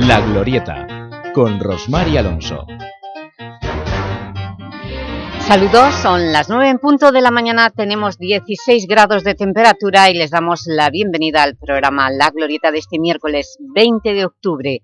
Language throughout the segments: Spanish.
La Glorieta, con Rosmar Alonso. Saludos, son las 9 en punto de la mañana, tenemos 16 grados de temperatura y les damos la bienvenida al programa La Glorieta de este miércoles 20 de octubre.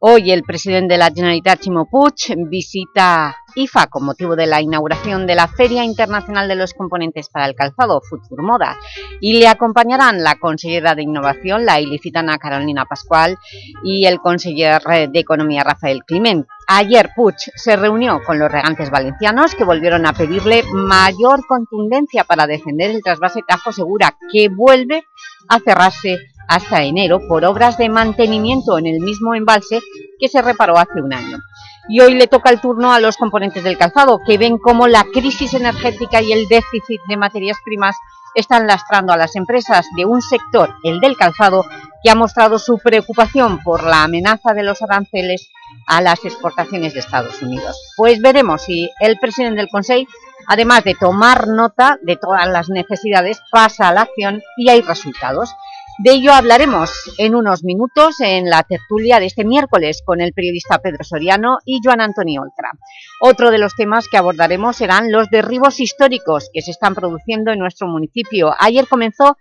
Hoy el presidente de la Generalitat, Chimo Puig, visita IFA con motivo de la inauguración de la Feria Internacional de los Componentes para el Calzado, Futur Moda, y le acompañarán la consellera de Innovación, la ilicitana Carolina Pascual, y el conseller de Economía, Rafael Climent. Ayer Puig se reunió con los regantes valencianos que volvieron a pedirle mayor contundencia para defender el trasvase Tajo Segura, que vuelve a cerrarse hasta enero por obras de mantenimiento en el mismo embalse que se reparó hace un año. Y hoy le toca el turno a los componentes del calzado, que ven cómo la crisis energética y el déficit de materias primas están lastrando a las empresas de un sector, el del calzado, que ha mostrado su preocupación por la amenaza de los aranceles a las exportaciones de Estados Unidos. Pues veremos si el presidente del Consejo, además de tomar nota de todas las necesidades, pasa a la acción y hay resultados. De ello hablaremos en unos minutos en la tertulia de este miércoles con el periodista Pedro Soriano y Joan Antonio Oltra. Otro de los temas que abordaremos serán los derribos históricos que se están produciendo en nuestro municipio. Ayer comenzó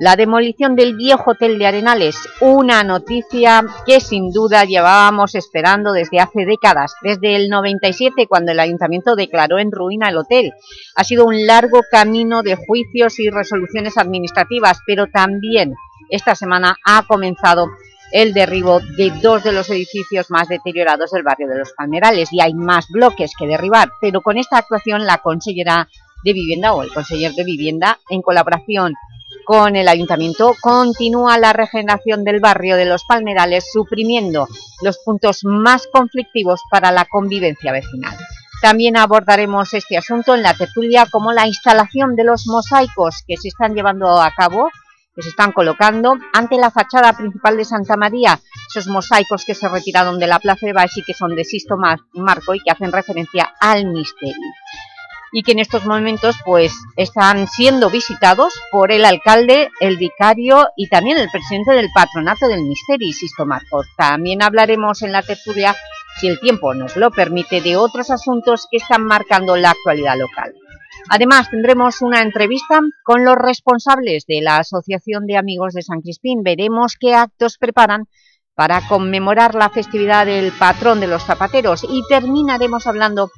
la demolición del viejo hotel de Arenales, una noticia que sin duda llevábamos esperando desde hace décadas, desde el 97 cuando el Ayuntamiento declaró en ruina el hotel. Ha sido un largo camino de juicios y resoluciones administrativas, pero también esta semana ha comenzado el derribo de dos de los edificios más deteriorados del barrio de Los Palmerales y hay más bloques que derribar, pero con esta actuación la consellera de Vivienda o el conseller de Vivienda, en colaboración con el Ayuntamiento, continúa la regeneración del barrio de Los Palmerales, suprimiendo los puntos más conflictivos para la convivencia vecinal. También abordaremos este asunto en la tertulia como la instalación de los mosaicos que se están llevando a cabo que se están colocando ante la fachada principal de Santa María, esos mosaicos que se retiraron de la Plaza de Baix y que son de Sisto Marco y que hacen referencia al misterio y que en estos momentos pues están siendo visitados por el alcalde, el vicario y también el presidente del patronato del misterio, Sisto Marco. También hablaremos en la tertulia, si el tiempo nos lo permite, de otros asuntos que están marcando la actualidad local. Además, tendremos una entrevista con los responsables de la Asociación de Amigos de San Crispín. Veremos qué actos preparan para conmemorar la festividad del patrón de los zapateros y terminaremos hablando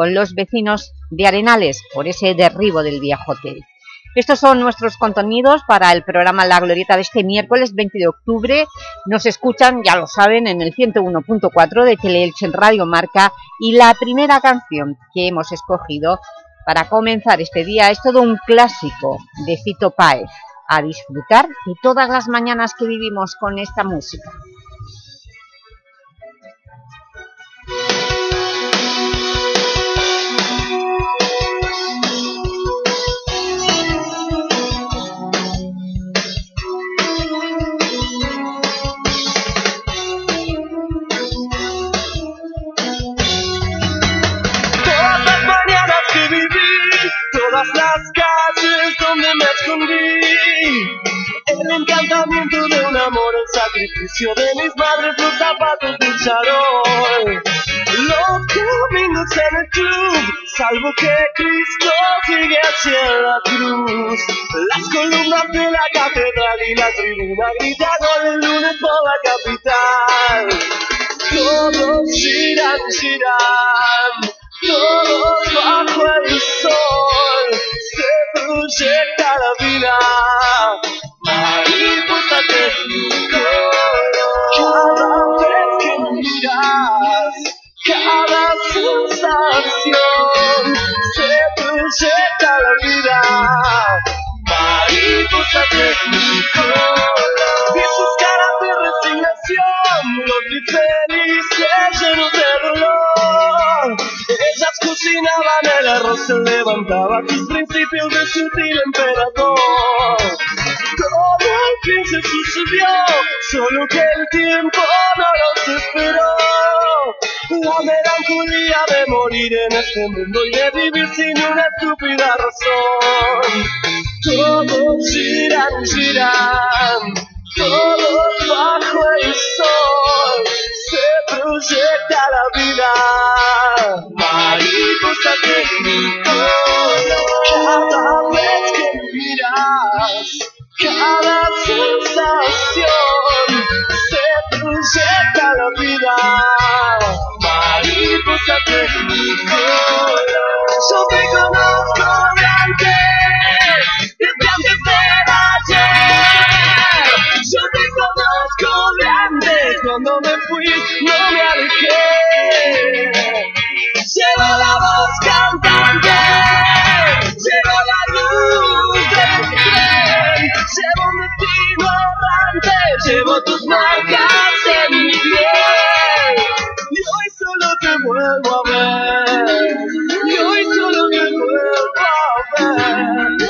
con los vecinos de Arenales por ese derribo del viejo hotel. Estos son nuestros contenidos para el programa La Glorieta de este miércoles 20 de octubre. Nos escuchan, ya lo saben, en el 101.4 de Teleelch en Radio Marca y la primera canción que hemos escogido para comenzar este día es todo un clásico de Fito Páez, a disfrutar de todas las mañanas que vivimos con esta música. Las calles donde me escondí. El encantamiento de un amor, el sacrificio de mis madres, los zapatos de charol. Los domingos en el club, salvo que Cristo sigue hacia la cruz. Las columnas de la catedral y la tribuna gritando el lunes por la capital. Todos giran, giran todos bajo el sol se proyecta la vida. Mariposa color cada vez que miras, cada sensación se proyecta la vida. Mariposa color y sus caras de resignación, los vi felices llenos de. Ellas cocinaban el arroz, se levantaba sus principios de sutil emperador. Todo al fin se sucedió, solo que el tiempo no los esperó. La melancolía de morir en este mundo y de vivir sin una estúpida razón. Todos giran, giran, todos bajo el sol se proyecta la vida. Mariposa de mi cada vez que miras, cada sensación se proyecta la vida. Mariposa de mi Yo te conozco de llevo tus marcas en mi piel. Y hoy solo te vuelvo a ver, y hoy solo te vuelvo a ver,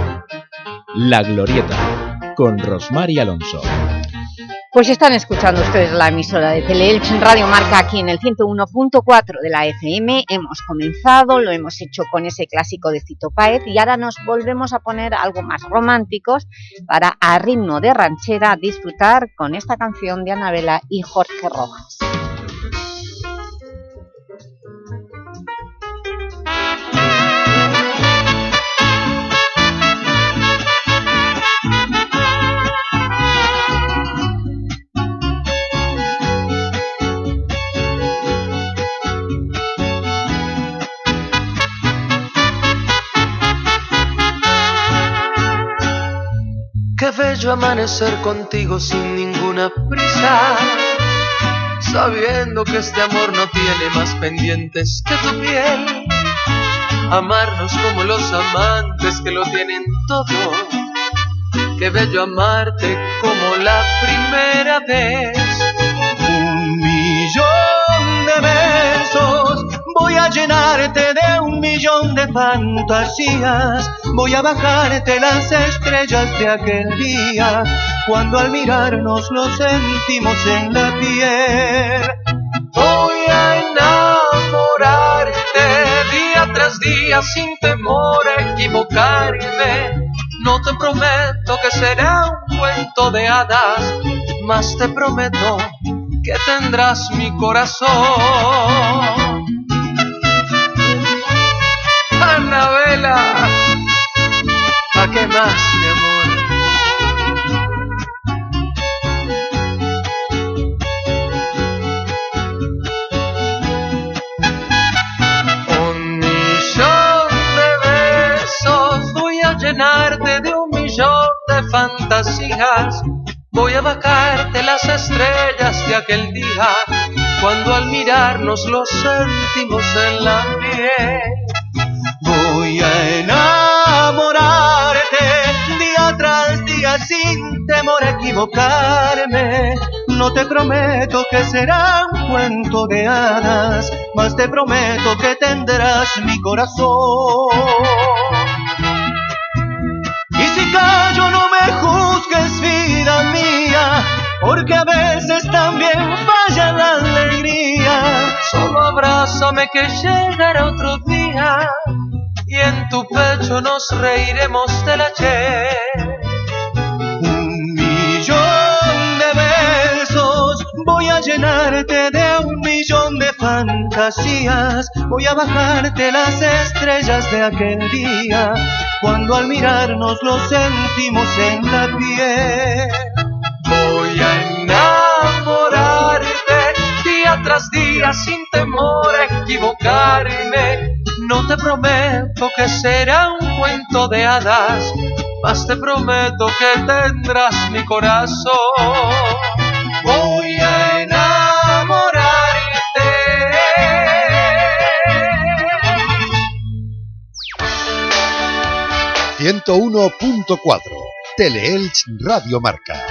La Glorieta, con Rosmar y Alonso. Pues están escuchando ustedes la emisora de Teleelch Radio Marca aquí en el 101.4 de la FM. Hemos comenzado, lo hemos hecho con ese clásico de Cito Paez y ahora nos volvemos a poner algo más románticos para a ritmo de ranchera disfrutar con esta canción de Anabela y Jorge Rojas. Qué bello amanecer contigo sin ninguna prisa, sabiendo que este amor no tiene más pendientes que tu piel. Amarnos como los amantes que lo tienen todo. Qué bello amarte como la primera vez. Llenarte de un millón de fantasías. Voy a bajarte las estrellas de aquel día, cuando al mirarnos lo sentimos en la piel. Voy a enamorarte día tras día sin temor a equivocarme. No te prometo que será un cuento de hadas, mas te prometo que tendrás mi corazón. Anabela, ¿a qué más, mi amor? Un millón de besos voy a llenarte de un millón de fantasías. Voy a bajarte las estrellas de aquel día, cuando al mirarnos lo sentimos en la piel voy a enamorarte día tras día sin temor a equivocarme. No te prometo que será un cuento de hadas, mas te prometo que tendrás mi corazón. Y si callo no me juzgues vida mía, porque a veces también falla la alegría. Solo abrázame que llegará otro día y en tu pecho nos reiremos del ayer. Un millón de besos, voy a llenarte de un millón de fantasías, voy a bajarte las estrellas de aquel día, cuando al mirarnos lo sentimos en la piel. Voy a enamorarte día tras día sin temor a equivocarme no te prometo que será un cuento de hadas, mas te prometo que tendrás mi corazón. Voy a enamorarte. 101.4 Teleelch Radio Marca.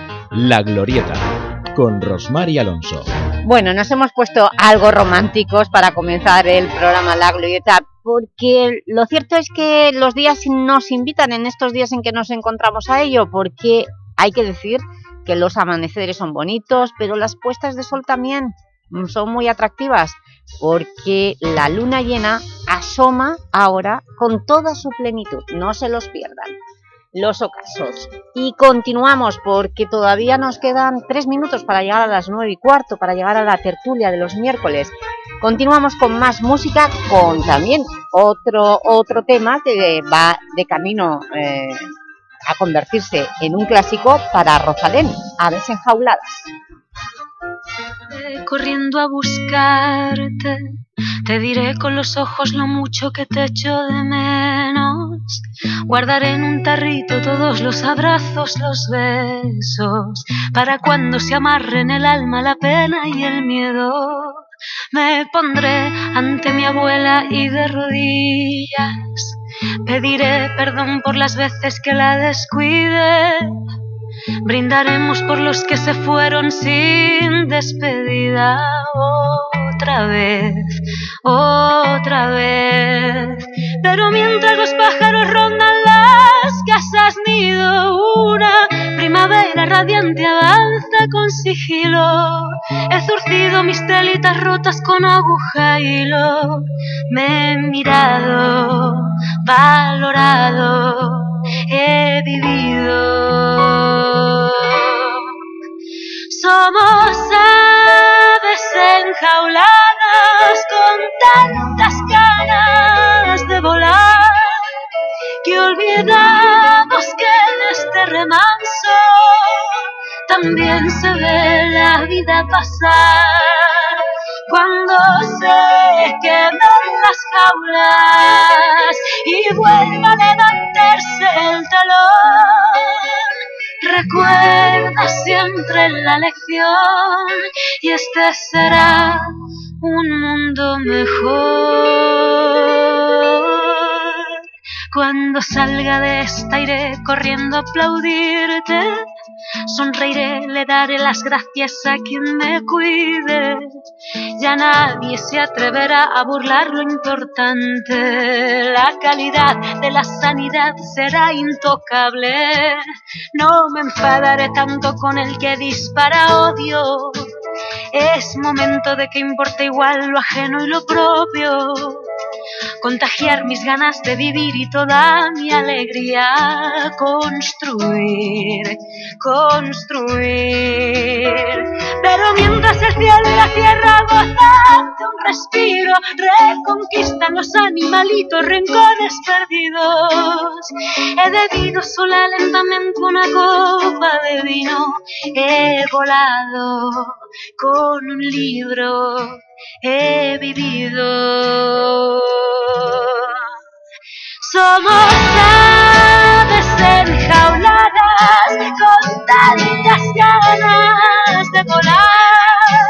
La Glorieta, con Rosmar y Alonso. Bueno, nos hemos puesto algo románticos para comenzar el programa La Glorieta, porque lo cierto es que los días nos invitan en estos días en que nos encontramos a ello, porque hay que decir que los amaneceres son bonitos, pero las puestas de sol también son muy atractivas, porque la luna llena asoma ahora con toda su plenitud, no se los pierdan los ocasos. Y continuamos porque todavía nos quedan tres minutos para llegar a las nueve y cuarto, para llegar a la tertulia de los miércoles. Continuamos con más música, con también otro, otro tema que va de camino eh, a convertirse en un clásico para Rosalén, Aves enjauladas. Corriendo a buscarte, te diré con los ojos lo mucho que te echo de menos. Guardaré en un tarrito todos los abrazos, los besos, para cuando se amarren el alma, la pena y el miedo. Me pondré ante mi abuela y de rodillas pediré perdón por las veces que la descuide Brindaremos por los que se fueron sin despedida otra vez, otra vez. Pero mientras los pájaros rondan las casas nido, una primavera radiante avanza con sigilo. He zurcido mis telitas rotas con aguja y hilo. Me he mirado, valorado he vivido. Somos aves enjauladas con tantas ganas de volar que olvidamos que en este remanso también se ve la vida pasar cuando se quedan las jaulas y vuelva a el talón. Recuerda siempre la lección y este será un mundo mejor. Cuando salga de esta iré corriendo a aplaudirte. Sonreiré, le daré las gracias a quien me cuide. Ya nadie se atreverá a burlar lo importante. La calidad de la sanidad será intocable. No me enfadaré tanto con el que dispara odio. Es momento de que importe igual lo ajeno y lo propio. Contagiar mis ganas de vivir y toda mi alegría. Construir, construir. Pero mientras el cielo y la tierra gozan de un respiro, reconquistan los animalitos rincones perdidos. He bebido sola lentamente una copa de vino. He volado con un libro he vivido. Somos aves enjauladas con tantas ganas de volar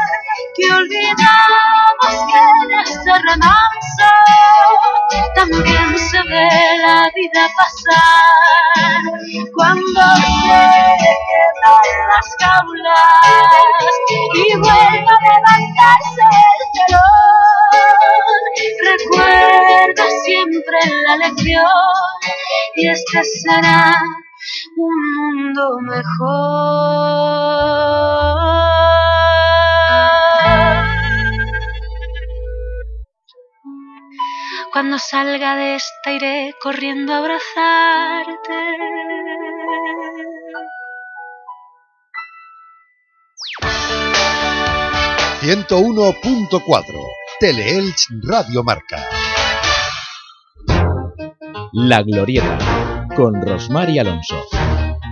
que olvidamos que en este remanso también se ve la vida pasar cuando se quedan las jaulas y vuelva a levantarse el telón. Recuerda siempre la lección y este será un mundo mejor. Cuando salga de esta iré corriendo a abrazarte. 101.4 Teleelch Radio Marca. La Glorieta, con Rosmar y Alonso.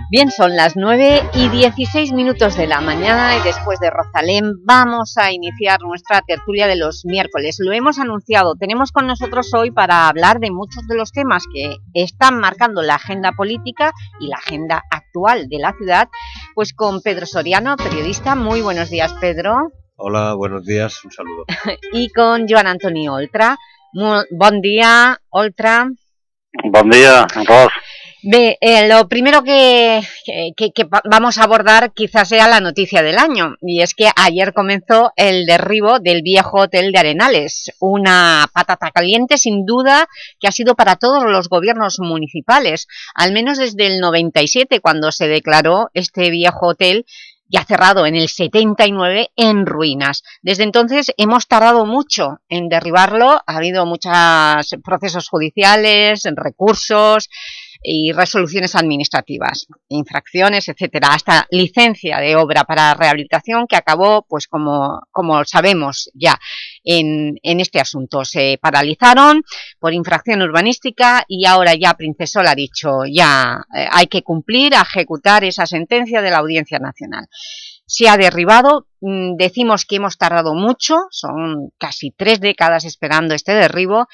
Bien, son las 9 y 16 minutos de la mañana y después de Rosalén vamos a iniciar nuestra tertulia de los miércoles. Lo hemos anunciado, tenemos con nosotros hoy para hablar de muchos de los temas que están marcando la agenda política y la agenda actual de la ciudad, pues con Pedro Soriano, periodista. Muy buenos días, Pedro. Hola, buenos días, un saludo. y con Joan Antonio Oltra. Muy, buen día, Oltra. Bon dia, Ros. Bé, eh, lo primero que, que, que, vamos a abordar quizás sea la noticia del año, y es que ayer comenzó el derribo del viejo hotel de Arenales, una patata caliente sin duda que ha sido para todos los gobiernos municipales, al menos desde el 97 cuando se declaró este viejo hotel ya cerrado en el 79 en ruinas. Desde entonces hemos tardado mucho en derribarlo, ha habido muchos procesos judiciales, recursos y resoluciones administrativas, infracciones, etcétera, hasta licencia de obra para rehabilitación que acabó, pues como, como sabemos ya, en, en este asunto. Se paralizaron por infracción urbanística y ahora ya Princesol ha dicho ya eh, hay que cumplir, ejecutar esa sentencia de la Audiencia Nacional se ha derribado, mm, decimos que hemos tardado mucho, son casi tres décadas esperando este derribo,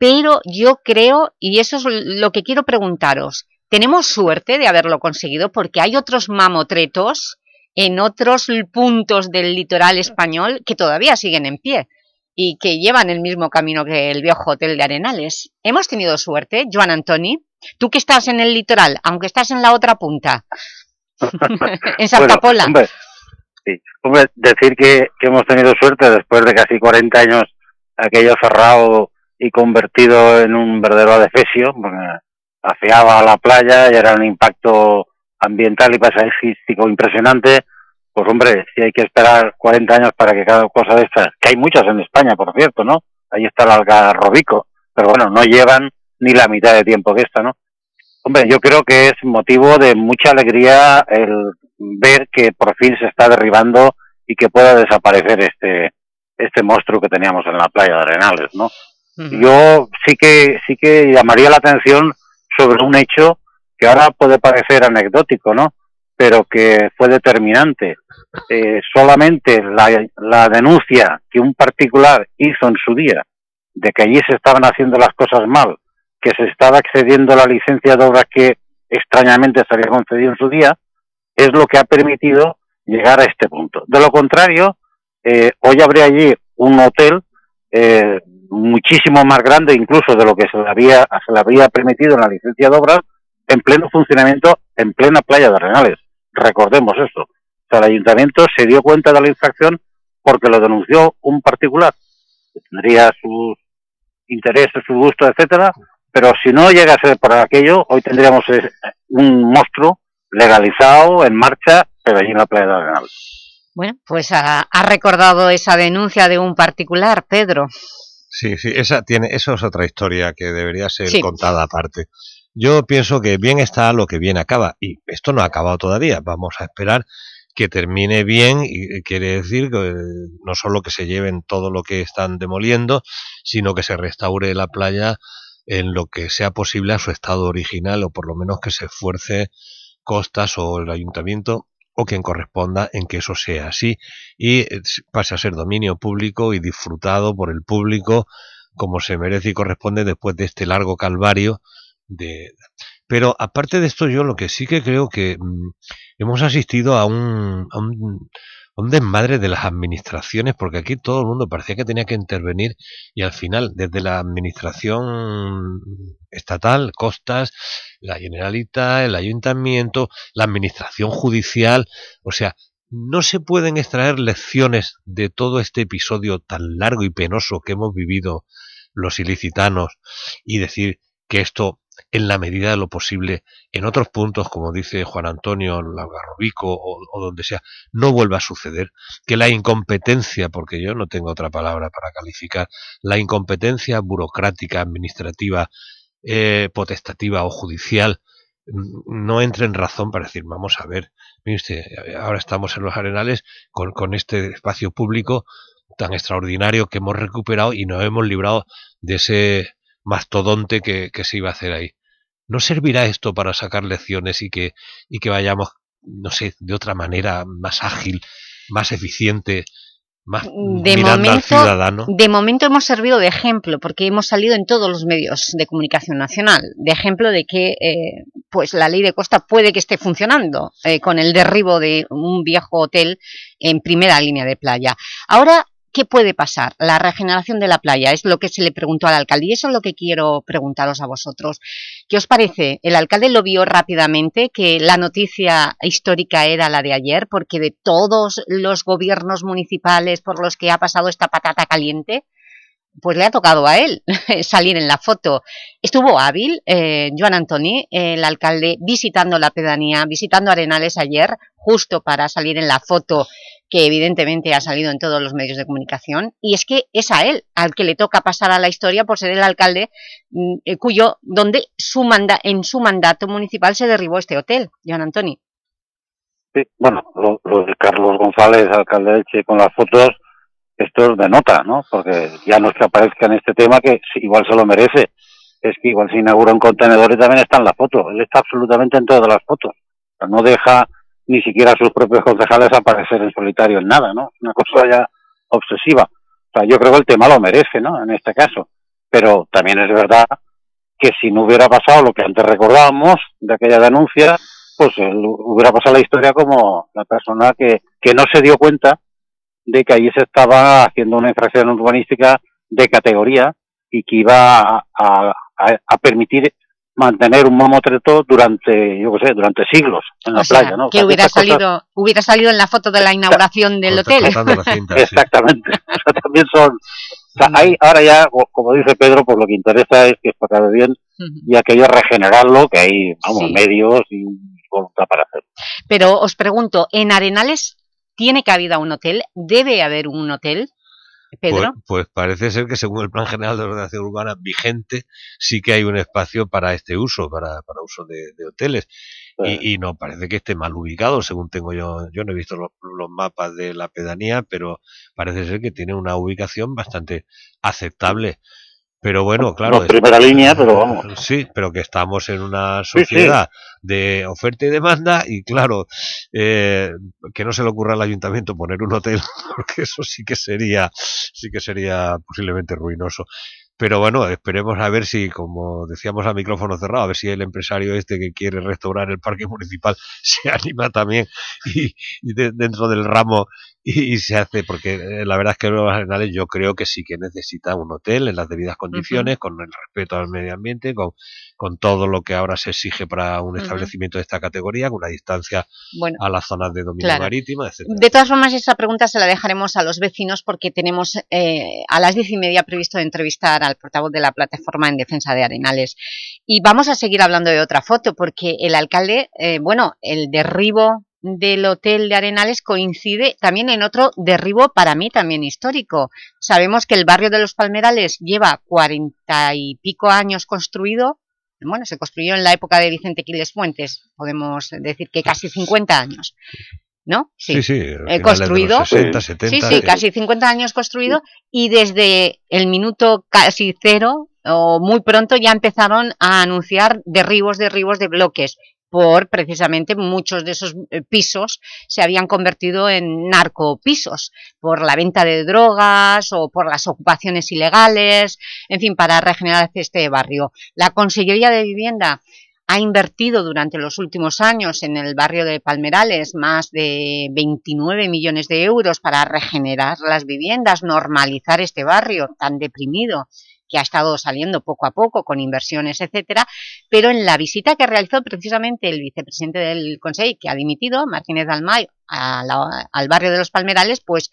pero yo creo, y eso es lo que quiero preguntaros, ¿tenemos suerte de haberlo conseguido? Porque hay otros mamotretos en otros puntos del litoral español que todavía siguen en pie y que llevan el mismo camino que el viejo hotel de Arenales. ¿Hemos tenido suerte, Joan Antoni? Tú que estás en el litoral, aunque estás en la otra punta, en Santa bueno, Pola. Hombre, sí. hombre decir que, que, hemos tenido suerte después de casi 40 años aquello cerrado y convertido en un verdadero adefesio, porque afeaba la playa y era un impacto ambiental y paisajístico impresionante, pues hombre, si hay que esperar 40 años para que cada cosa de estas, que hay muchas en España, por cierto, ¿no? Ahí está el algarrobico, pero bueno, no llevan ni la mitad de tiempo que esta, ¿no? Hombre, yo creo que es motivo de mucha alegría el ver que por fin se está derribando y que pueda desaparecer este este monstruo que teníamos en la playa de Arenales, ¿no? Yo sí que sí que llamaría la atención sobre un hecho que ahora puede parecer anecdótico, ¿no? Pero que fue determinante. Eh, solamente la, la denuncia que un particular hizo en su día de que allí se estaban haciendo las cosas mal, que se estaba excediendo la licencia de obra que extrañamente se había concedido en su día, es lo que ha permitido llegar a este punto. De lo contrario, eh, hoy habría allí un hotel eh, muchísimo más grande incluso de lo que se le había se le había permitido en la licencia de obras en pleno funcionamiento en plena playa de Arenales. Recordemos eso. O sea, el ayuntamiento se dio cuenta de la infracción porque lo denunció un particular que tendría sus intereses, sus gustos, etcétera, pero si no llega a ser por aquello, hoy tendríamos un monstruo legalizado, en marcha, pero allí en la playa de Arenales. Bueno, pues ha recordado esa denuncia de un particular, Pedro. Sí, sí, esa tiene, eso es otra historia que debería ser sí. contada aparte. Yo pienso que bien está lo que bien acaba, y esto no ha acabado todavía, vamos a esperar que termine bien, y quiere decir que no solo que se lleven todo lo que están demoliendo, sino que se restaure la playa en lo que sea posible a su estado original, o por lo menos que se esfuerce Costas o el ayuntamiento quien corresponda en que eso sea así. Y pase a ser dominio público y disfrutado por el público como se merece y corresponde después de este largo calvario de pero aparte de esto yo lo que sí que creo que mmm, hemos asistido a un un desmadre de las administraciones, porque aquí todo el mundo parecía que tenía que intervenir y al final, desde la administración estatal, costas, la Generalita, el ayuntamiento, la administración judicial, o sea, no se pueden extraer lecciones de todo este episodio tan largo y penoso que hemos vivido los ilicitanos y decir que esto en la medida de lo posible, en otros puntos, como dice Juan Antonio Lagarrobico o, donde sea, no vuelva a suceder, que la incompetencia, porque yo no tengo otra palabra para calificar, la incompetencia burocrática, administrativa, eh, potestativa o judicial, no entre en razón para decir, vamos a ver, ahora estamos en los arenales con, con este espacio público tan extraordinario que hemos recuperado y nos hemos librado de ese mastodonte que, que se iba a hacer ahí. ¿No servirá esto para sacar lecciones y que, y que vayamos, no sé, de otra manera más ágil, más eficiente, más de momento, al ciudadano? De momento hemos servido de ejemplo, porque hemos salido en todos los medios de comunicación nacional, de ejemplo de que eh, pues la ley de costa puede que esté funcionando eh, con el derribo de un viejo hotel en primera línea de playa. Ahora ¿Qué puede pasar? La regeneración de la playa es lo que se le preguntó al alcalde y eso es lo que quiero preguntaros a vosotros. ¿Qué os parece? El alcalde lo vio rápidamente, que la noticia histórica era la de ayer, porque de todos los gobiernos municipales por los que ha pasado esta patata caliente, pues le ha tocado a él salir en la foto. Estuvo hábil eh, Joan Antoni, el alcalde, visitando la pedanía, visitando Arenales ayer, justo para salir en la foto que evidentemente ha salido en todos los medios de comunicación, y es que es a él al que le toca pasar a la historia por ser el alcalde mm, eh, cuyo, donde su manda, en su mandato municipal se derribó este hotel, Joan Antoni. Sí, bueno, lo, de Carlos González, alcalde de Elche, con las fotos, esto es de nota, ¿no? Porque ya no es que aparezca en este tema, que igual se lo merece, es que igual se inaugura un contenedor y también está en la foto, él está absolutamente en todas las fotos, no deja ni siquiera sus propios concejales aparecer en solitario en nada, ¿no? Una cosa ya obsesiva. O sea, yo creo que el tema lo merece, ¿no? En este caso. Pero también es verdad que si no hubiera pasado lo que antes recordábamos de aquella denuncia, pues él hubiera pasado la historia como la persona que, que no se dio cuenta de que ahí se estaba haciendo una infracción urbanística de categoría y que iba a, a, a permitir mantener un mamotreto durante, yo qué sé, durante siglos en la playa, ¿no? Que hubiera salido, hubiera salido en la foto de la inauguración del hotel. Exactamente. también son, o sea, hay, ahora ya, como dice Pedro, pues lo que interesa es que esto acabe bien y aquello regenerarlo, que hay, vamos, medios y voluntad para hacerlo. Pero os pregunto, ¿en Arenales tiene cabida un hotel? ¿Debe haber un hotel? Pues, pues, parece ser que según el Plan General de Ordenación Urbana vigente, sí que hay un espacio para este uso, para, para uso de, hoteles. Y, y, no parece que esté mal ubicado, según tengo yo. Yo no he visto los, los, mapas de la pedanía, pero parece ser que tiene una ubicación bastante aceptable. Pero bueno, claro. No primera línea, pero vamos. Sí, pero que estamos en una sociedad de oferta y demanda y claro, eh, que no se le ocurra al ayuntamiento poner un hotel, porque eso sí que sería, sí que sería posiblemente ruinoso. Pero bueno, esperemos a ver si, como decíamos a micrófono cerrado, a ver si el empresario este que quiere restaurar el parque municipal se anima también y, dentro del ramo y, se hace, porque eh, la verdad es que los Arenales yo creo que sí que necesita un hotel en las debidas condiciones, con el respeto al medio ambiente, con, con todo lo que ahora se exige para un establecimiento de esta categoría, con una distancia a las zonas de dominio marítimo, etc. De todas formas, esa pregunta se la dejaremos a los vecinos porque tenemos eh, a las diez y media previsto de entrevistar al portavoz de la plataforma en defensa de Arenales. Y vamos a seguir hablando de otra foto porque el alcalde, eh, bueno, el derribo del hotel de Arenales coincide también en otro derribo para mí también histórico. Sabemos que el barrio de los Palmerales lleva cuarenta y pico años construido, bueno, se construyó en la época de Vicente Quiles Fuentes, podemos decir que casi 50 años. ¿no? Sí, sí, eh, construido. sí, sí, casi 50 años construido y desde el minuto casi cero o muy pronto ya empezaron a anunciar derribos, derribos de bloques por precisamente muchos de esos eh, pisos se habían convertido en narcopisos por la venta de drogas o por las ocupaciones ilegales, en fin, para regenerar este barrio. La Consellería de Vivienda ha invertido durante los últimos años en el barrio de Palmerales más de 29 millones de euros para regenerar las viviendas, normalizar este barrio tan deprimido que ha estado saliendo poco a poco con inversiones, etcétera, pero en la visita que realizó precisamente el vicepresidente del Consejo, que ha dimitido, Martínez Dalmay, al barrio de Los Palmerales, pues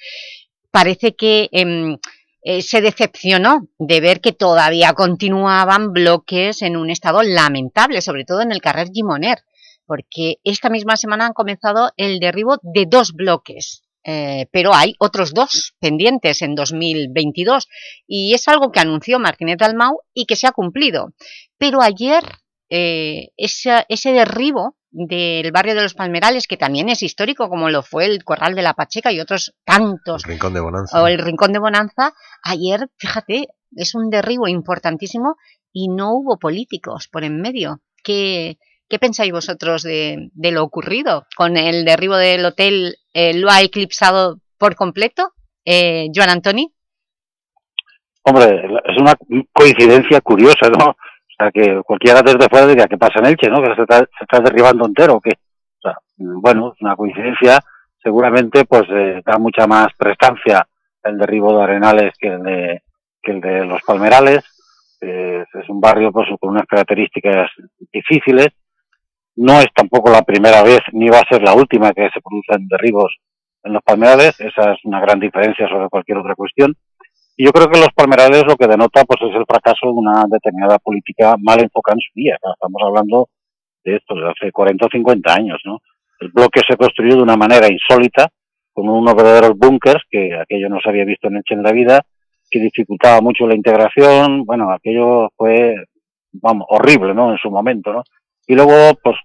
parece que em, eh, se decepcionó de ver que todavía continuaban bloques en un estado lamentable, sobre todo en el carrer Gimoner, porque esta misma semana han comenzado el derribo de dos bloques eh, pero hay otros dos pendientes en 2022 y es algo que anunció Martínez Dalmau y que se ha cumplido. Pero ayer eh, ese, ese derribo del barrio de los Palmerales, que también es histórico, como lo fue el Corral de la Pacheca y otros tantos. El Rincón de Bonanza. O el Rincón de Bonanza. Ayer, fíjate, es un derribo importantísimo y no hubo políticos por en medio. que ¿Qué pensáis vosotros de, lo ocurrido? ¿Con el derribo del hotel eh, lo ha eclipsado por completo? Eh, Joan Antoni. Hombre, es una coincidencia curiosa, ¿no? O sea, que cualquiera desde fuera diga que pasa en Elche, ¿no? Que se está, derribando entero, ¿o qué? O sea, bueno, es una coincidencia. Seguramente, pues, eh, da mucha más prestancia el derribo de Arenales que el de, que el de Los Palmerales. es un barrio, pues, con unas características difíciles no es tampoco la primera vez ni va a ser la última que se producen derribos en los palmerales. Esa es una gran diferencia sobre cualquier otra cuestión. Yo creo que los palmerales lo que denota pues es el fracaso de una determinada política mal enfocada en su día. Estamos hablando de esto de hace 40 o 50 años, ¿no? El bloque se construyó de una manera insólita, con unos verdaderos búnkers, que aquello no se había visto en Elche en la vida, que dificultaba mucho la integración. Bueno, aquello fue, vamos, horrible, ¿no? En su momento, ¿no? Y luego, pues,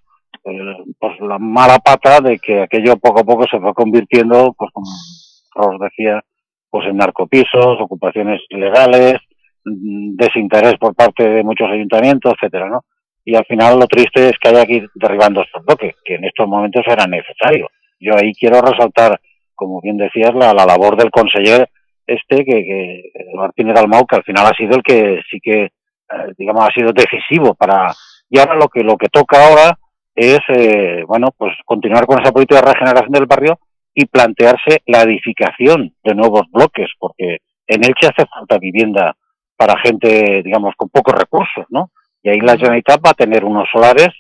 pues la mala pata de que aquello poco a poco se fue convirtiendo, pues como os decía, pues en narcopisos, ocupaciones ilegales, mm, desinterés por parte de muchos ayuntamientos, etcétera, ¿no? Y al final lo triste es que haya que ir derribando estos bloques, que en estos momentos era necesario. Yo ahí quiero resaltar, como bien decías, la, la labor del conseller este, que, que Martínez Dalmau, que al final ha sido el que sí que, eh, digamos, ha sido decisivo para... Y ahora lo que, lo que toca ahora es, eh, bueno, pues continuar con esa política de regeneración del barrio y plantearse la edificación de nuevos bloques, porque en Elche hace falta vivienda para gente, digamos, con pocos recursos, ¿no? Y ahí la Generalitat va a tener unos solares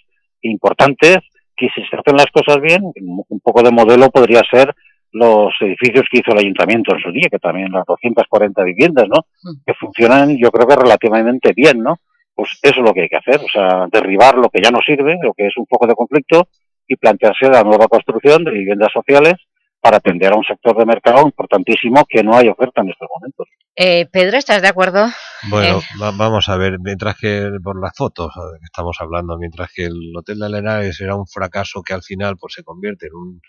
importantes que si se hacen las cosas bien, un poco de modelo podría ser los edificios que hizo el ayuntamiento en su día, que también las 240 viviendas, ¿no? Que funcionan, yo creo que relativamente bien, ¿no? pues eso es lo que hay que hacer, o sea, derribar lo que ya no sirve, lo que es un poco de conflicto, y plantearse la nueva construcción de viviendas sociales para atender a un sector de mercado importantísimo que no hay oferta en estos momentos. Eh, Pedro, ¿estás de acuerdo? Bueno, eh. vamos a ver, mientras que por las fotos que estamos hablando, mientras que el Hotel de Alenares era un fracaso que al final pues se convierte en un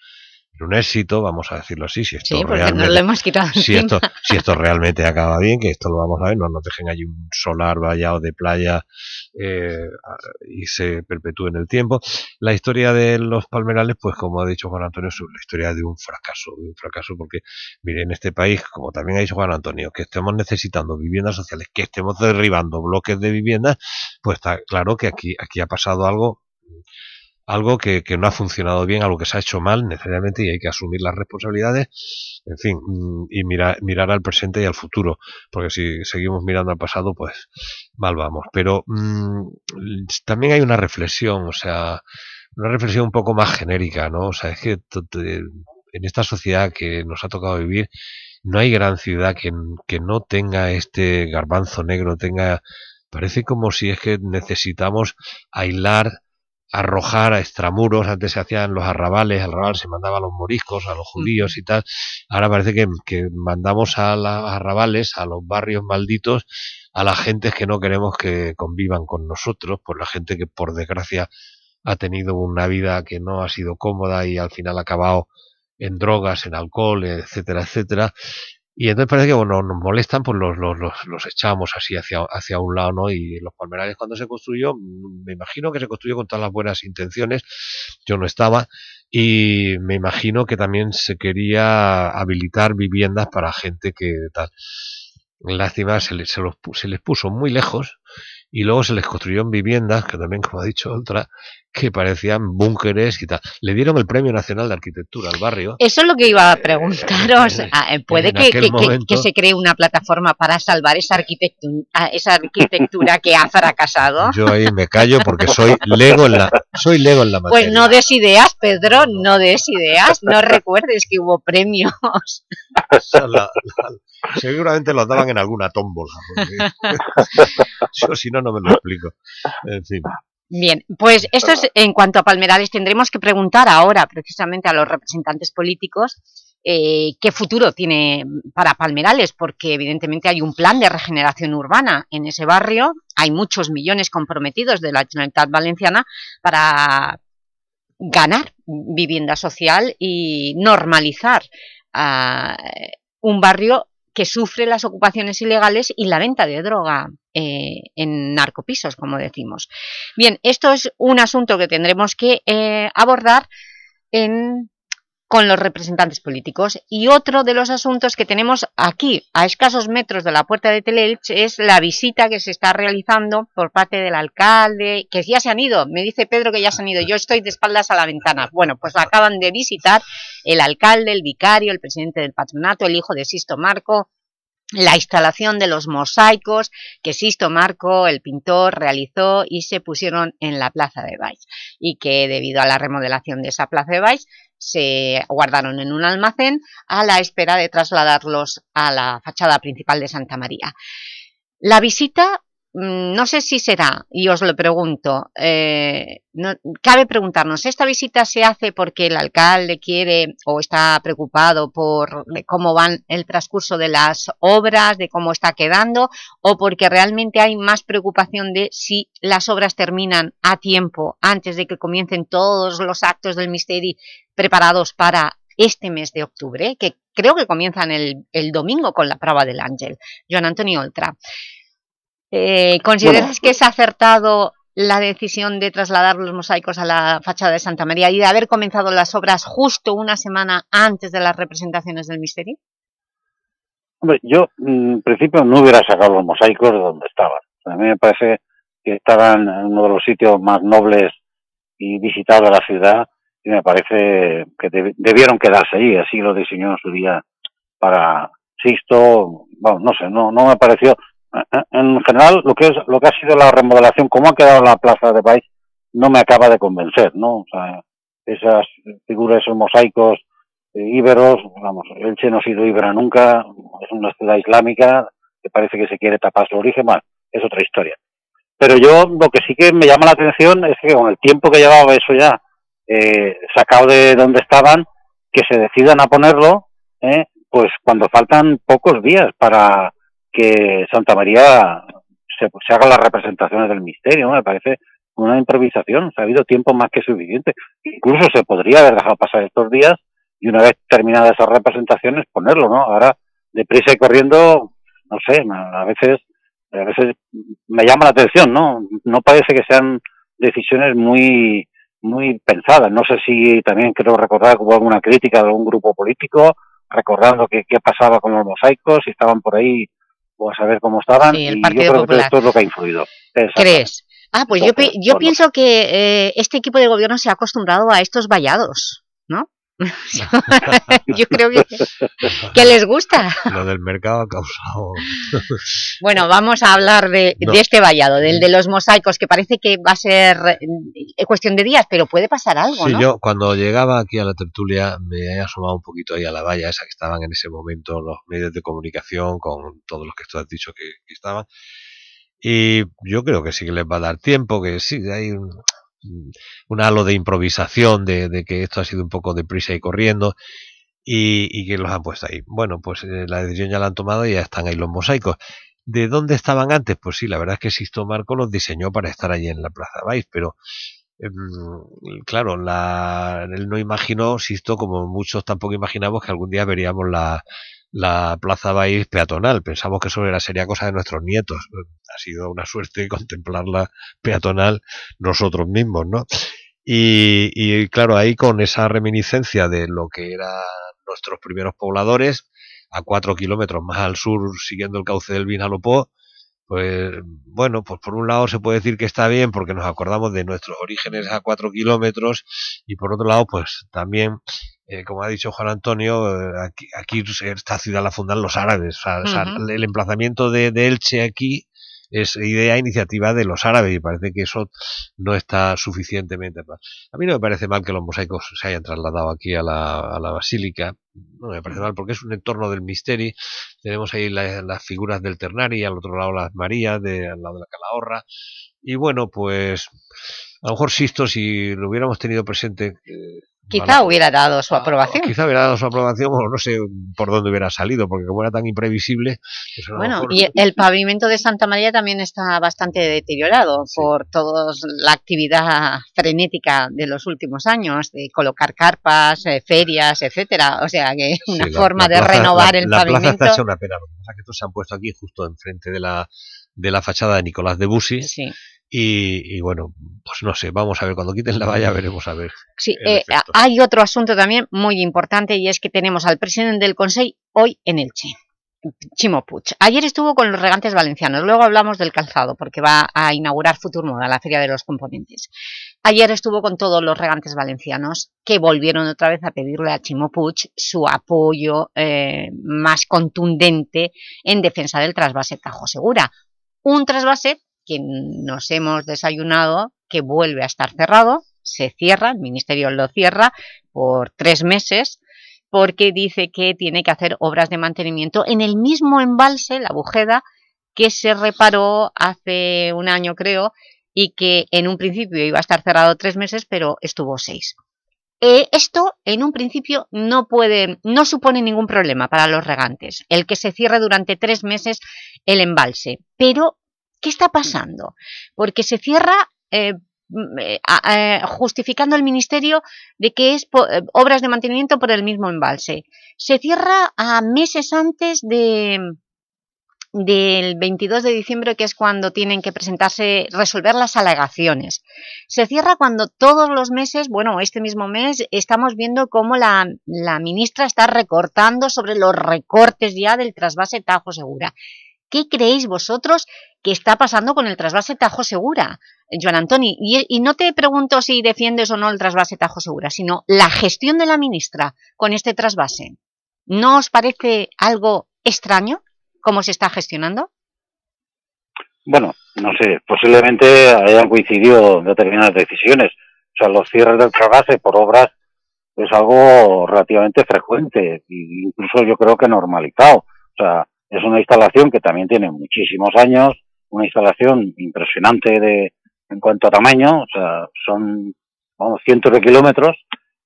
un éxito, vamos a decirlo así, si esto, realmente, si, esto, si esto realmente acaba bien, que esto lo vamos a ver, no nos dejen allí un solar vallado de playa eh, y se perpetúe en el tiempo. La historia de los palmerales, pues como ha dicho Juan Antonio, es la historia de un fracaso, de un fracaso porque, mire, en este país, como también ha dicho Juan Antonio, que estemos necesitando viviendas sociales, que estemos derribando bloques de viviendas, pues está claro que aquí, aquí ha pasado algo algo que, que, no ha funcionado bien, algo que se ha hecho mal necesariamente y hay que asumir las responsabilidades, en fin, mm, y mirar, mirar al presente y al futuro, porque si seguimos mirando al pasado, pues mal vamos. Pero mmm, también hay una reflexión, o sea, una reflexión un poco más genérica, ¿no? O sea, es que en esta sociedad que nos ha tocado vivir, no hay gran ciudad que, que no tenga este garbanzo negro, tenga... Parece como si es que necesitamos aislar arrojar a extramuros, antes se hacían los arrabales, al arrabal se mandaba a los moriscos, a los judíos y tal, ahora parece que, que mandamos a los arrabales, a los barrios malditos, a la gente que no queremos que convivan con nosotros, por la gente que por desgracia ha tenido una vida que no ha sido cómoda y al final ha acabado en drogas, en alcohol, etcétera, etcétera, y entonces parece que bueno, nos molestan, pues los, los, los, echamos así hacia, hacia un lado, ¿no? Y los palmerales cuando se construyó, mm, me imagino que se construyó con todas las buenas intenciones, yo no estaba, y me imagino que también se quería habilitar viviendas para gente que tal. Lástima, se, les, se, los, se les puso muy lejos y luego se les construyeron viviendas, que también, como ha dicho otra, que parecían búnkeres y tal. Le dieron el Premio Nacional de Arquitectura al barrio. Eso es lo que iba a preguntaros. Ah, eh, ¿Puede que, que, se cree una plataforma para salvar esa arquitectura, esa arquitectura que ha fracasado? Yo ahí me callo porque soy lego en la, soy lego en la materia. Pues no des ideas, Pedro, no des ideas. No recuerdes que hubo premios. seguramente los daban en alguna tómbola. Si no, no me lo explico. En fin. Bien, pues esto es en cuanto a Palmerales. Tendremos que preguntar ahora precisamente a los representantes políticos eh, qué futuro tiene para Palmerales, porque evidentemente hay un plan de regeneración urbana en ese barrio, hay muchos millones comprometidos de la Generalitat Valenciana para ganar vivienda social y normalizar ah, un barrio que sufre las ocupaciones ilegales y la venta de droga eh, en narcopisos, como decimos. Bien, esto es un asunto que tendremos que eh, abordar en con los representantes políticos. Y otro de los asuntos que tenemos aquí, a escasos metros de la puerta de Teleelch, es la visita que se está realizando por parte del alcalde, que ya se han ido, me dice Pedro que ya se han ido, yo estoy de espaldas a la ventana. Bueno, pues acaban de visitar el alcalde, el vicario, el presidente del patronato, el hijo de Sisto Marco, la instalación de los mosaicos que Sisto Marco, el pintor, realizó y se pusieron en la Plaza de Baix y que debido a la remodelación de esa Plaza de Baix se guardaron en un almacén a la espera de trasladarlos a la fachada principal de Santa María. La visita no sé si será, y os lo pregunto, eh, cabe preguntarnos, ¿esta visita se hace porque el alcalde quiere o está preocupado por cómo van el transcurso de las obras, de cómo está quedando, o porque realmente hay más preocupación de si las obras terminan a tiempo, antes de que comiencen todos los actos del misterio preparados para este mes de octubre, que creo que comienzan el, el domingo con la prueba del Ángel. Joan Antonio Oltra. Eh, ¿Consideras que es acertado la decisión de trasladar los mosaicos a la fachada de Santa María y de haber comenzado las obras justo una semana antes de las representaciones del misterio? Hombre, yo mm, en principio no hubiera sacado los mosaicos de donde estaban. A mí me parece que estaban en uno de los sitios más nobles y visitados de la ciudad y me parece que debieron quedarse allí, así lo diseñó en su día para Sisto, bueno, no sé, no, no me pareció, en general lo que es lo que ha sido la remodelación, cómo ha quedado la plaza de País, no me acaba de convencer, ¿no? O sea, esas figuras, esos mosaicos eh, íberos, vamos, Elche no ha sido íbera nunca, es una ciudad islámica que parece que se quiere tapar su origen, más es otra historia. Pero yo lo que sí que me llama la atención es que con el tiempo que llevaba eso ya eh, sacado de donde estaban, que se decidan a ponerlo, eh, pues cuando faltan pocos días para que Santa María se, se haga las representaciones del misterio, me parece una improvisación, ha habido tiempo más que suficiente. Incluso se podría haber dejado pasar estos días y una vez terminadas esas representaciones ponerlo, ¿no? Ahora, deprisa y corriendo, no sé, a veces, a veces me llama la atención, ¿no? No parece que sean decisiones muy, muy pensadas. No sé si también quiero recordar que hubo alguna crítica de algún grupo político recordando qué pasaba con los mosaicos, si estaban por ahí a saber cómo estaban y yo creo que esto es lo que ha influido. ¿Crees? Ah, pues yo, yo pienso que eh, este equipo de gobierno se ha acostumbrado a estos vallados, ¿no? yo creo que, que, les gusta. Lo del mercado ha causado... bueno, vamos a hablar de, de, este vallado, del de los mosaicos, que parece que va a ser eh, cuestión de días, pero puede pasar algo, Sí, yo cuando llegaba aquí a la tertulia me he asomado un poquito ahí a la valla esa que estaban en ese momento los medios de comunicación con todos los que tú has dicho que, que estaban. Y yo creo que sí que les va a dar tiempo, que sí, hay un, un halo de improvisación, de, que esto ha sido un poco de prisa y corriendo, y, que los han puesto ahí. Bueno, pues eh, la decisión ya la han tomado y ya están ahí los mosaicos. ¿De dónde estaban antes? Pues sí, la verdad es que Sisto Marco los diseñó para estar allí en la Plaza Baix, pero em, claro, la, él no imaginó, Sisto, como muchos tampoco imaginamos que algún día veríamos la, la Plaza Baix peatonal. Pensamos que eso era, sería cosa de nuestros nietos. Ha sido una suerte contemplarla peatonal nosotros mismos, ¿no? Y, y claro, ahí con esa reminiscencia de lo que eran nuestros primeros pobladores, a cuatro kilómetros más al sur, siguiendo el cauce del Vinalopó, pues bueno, pues por un lado se puede decir que está bien porque nos acordamos de nuestros orígenes a cuatro kilómetros y por otro lado, pues también, eh, como ha dicho Juan Antonio, eh, aquí, aquí, esta ciudad la fundan los árabes. O sea, el emplazamiento de, de Elche aquí es idea, iniciativa de los árabes y parece que eso no está suficientemente A mí no me parece mal que los mosaicos se hayan trasladado aquí a la, a la basílica, no me parece mal porque es un entorno del misterio, tenemos ahí las figuras del Ternari, al otro lado las Marías, de, al lado de la Calahorra, y bueno, pues a lo mejor Sisto, si lo hubiéramos tenido presente, eh, Quizá hubiera dado su ah, aprobación. Quizá hubiera dado su aprobación, o no sé por dónde hubiera salido, porque como era tan imprevisible... Pues bueno, y el pavimento de Santa María también está bastante deteriorado por toda la actividad frenética de los últimos años, de colocar carpas, eh, ferias, etcétera. O sea, que una forma de renovar el pavimento... La plaza está hecha una pena, que estos se han puesto aquí justo enfrente de la, de la fachada de Nicolás de Bussi. Sí y, bueno, pues no sé, vamos a ver, cuando quiten la valla veremos a ver. Sí, eh, hay otro asunto también muy importante y es que tenemos al presidente del Consejo hoy en Elche, Chimo Puig. Ayer estuvo con los regantes valencianos, luego hablamos del calzado porque va a inaugurar Futurmoda, la Feria de los Componentes. Ayer estuvo con todos los regantes valencianos que volvieron otra vez a pedirle a Chimo Puig su apoyo eh, más contundente en defensa del trasvase Tajo Segura. Un trasvase que nos hemos desayunado que vuelve a estar cerrado, se cierra, el Ministerio lo cierra por tres meses, porque dice que tiene que hacer obras de mantenimiento en el mismo embalse, la Bujeda, que se reparó hace un año creo, y que en un principio iba a estar cerrado tres meses, pero estuvo seis. Eh, esto, en un principio, no, puede, no supone ningún problema para los regantes, el que se cierre durante tres meses el embalse, pero ¿Qué está pasando? Porque se cierra eh, mm, eh, eh, justificando el Ministerio de que es obras de mantenimiento por el mismo embalse. Se cierra a meses antes de, del 22 de diciembre, que es cuando tienen que presentarse, resolver las alegaciones. Se cierra cuando todos los meses, bueno, este mismo mes, estamos viendo cómo la, la ministra está recortando sobre los recortes ya del trasvase Tajo Segura. ¿Qué creéis vosotros que está pasando con el trasvase Tajo Segura, Joan Antoni? Y, no te pregunto si defiendes o no el trasvase Tajo Segura, sino la gestión de la ministra con este trasvase. ¿No os parece algo extraño cómo se está gestionando? Bueno, no sé, posiblemente hayan coincidido determinadas decisiones. O sea, los cierres del trasvase por obras es algo relativamente frecuente e incluso yo creo que normalizado. O sea, es una instalación que también tiene muchísimos años, una instalación impresionante de, en cuanto a tamaño, o sea, son vamos, cientos de kilómetros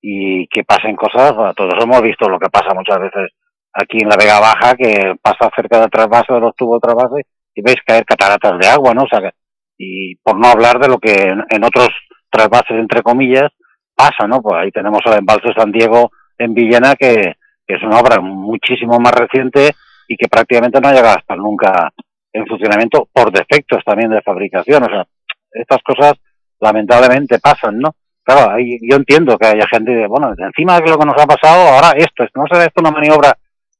y que pasen cosas, todos hemos visto lo que pasa muchas veces aquí en la Vega Baja, que pasa cerca del trasvase de los tubos de trasvase y veis caer cataratas de agua, ¿no? O sea, y por no hablar de lo que en, otros trasvases, entre comillas, pasa, ¿no? Pues ahí tenemos el embalse San Diego en Villena, que, que es una obra muchísimo más reciente y que prácticamente no ha llegado a estar nunca en funcionamiento por defectos también de fabricación. O sea, estas cosas lamentablemente pasan, ¿no? Claro, yo entiendo que haya gente, bueno, encima de lo que nos ha pasado, ahora esto, ¿no será esto una maniobra?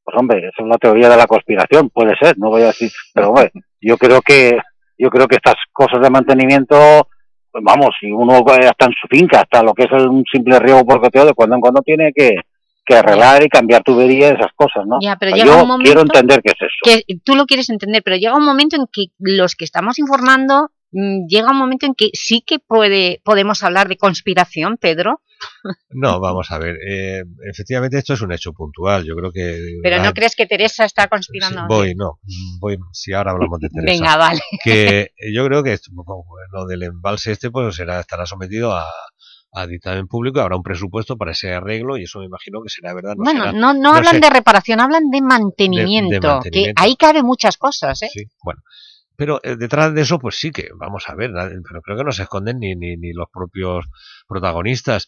Pues hombre, esa es la teoría de la conspiración, puede ser, no voy a decir, pero hombre, yo creo que, yo creo que estas cosas de mantenimiento, pues vamos, si uno está en su finca, hasta lo que es un simple riego por coteo, de cuando en cuando tiene que, que arreglar y cambiar tuberías, esas cosas, ¿no? Ya, pero Yo un quiero entender qué es eso. Que tú lo quieres entender, pero llega un momento en que los que estamos informando, mm, llega un momento en que sí que puede podemos hablar de conspiración, Pedro. No, vamos a ver, eh, efectivamente esto es un hecho puntual, yo creo que... Pero ¿no crees que Teresa está conspirando? voy, no, voy, si ahora hablamos de Teresa. Venga, vale. Que yo creo que esto, lo del embalse este pues será, estará sometido a, a dictamen público, habrá un presupuesto para ese arreglo y eso me imagino que será verdad. No bueno, no, no, hablan de reparación, hablan de mantenimiento, que ahí cabe muchas cosas. ¿eh? Sí, bueno. Pero eh, detrás de eso, pues sí que, vamos a ver, pero creo que no se esconden ni, ni, ni los propios protagonistas.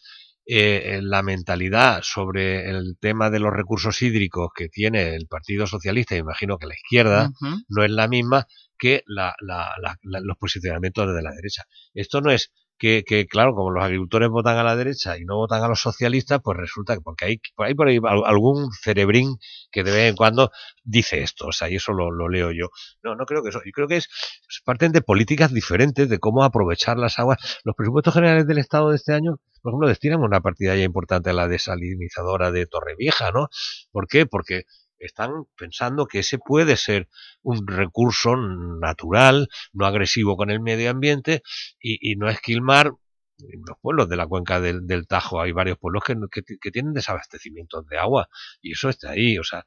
Eh, la mentalidad sobre el tema de los recursos hídricos que tiene el Partido Socialista, y imagino que la izquierda, no es la misma que la, la, los posicionamientos de la derecha. Esto no es que, que, claro, como los agricultores votan a la derecha y no votan a los socialistas, pues resulta que porque hay ahí, por ahí algún cerebrín que de vez en cuando dice esto, o sea, y eso lo, lo leo yo. No, no creo que eso, yo creo que es parten de políticas diferentes de cómo aprovechar las aguas. Los presupuestos generales del Estado de este año, por ejemplo, destinan una partida ya importante a la desalinizadora de Torrevieja, ¿no? ¿Por qué? Porque están pensando que ese puede ser un recurso natural, no agresivo con el medio ambiente y, no esquilmar los pueblos de la cuenca del, Tajo. Hay varios pueblos que, que, tienen desabastecimientos de agua y eso está ahí. O sea,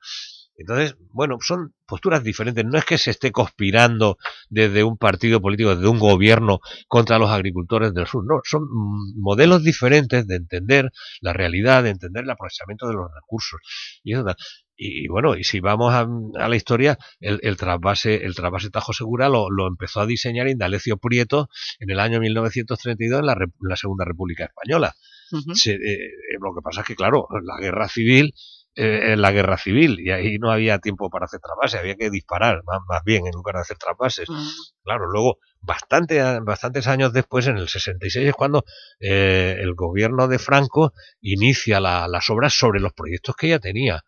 entonces, bueno, son posturas diferentes. No es que se esté conspirando desde un partido político, desde un gobierno contra los agricultores del sur. No, son modelos diferentes de entender la realidad, de entender el aprovechamiento de los recursos. Y, y bueno, y si vamos a, la historia, el, el, trasvase, el trasvase Tajo Segura lo, lo, empezó a diseñar Indalecio Prieto en el año 1932 en la, la Segunda República Española. Eh, lo que pasa es que, claro, la guerra civil eh, en la guerra civil y ahí no había tiempo para hacer trasvases, había que disparar más, más bien en lugar de hacer trasvases. Claro, luego, bastante, bastantes años después, en el 66, es cuando eh, el gobierno de Franco inicia la, las obras sobre los proyectos que ya tenía.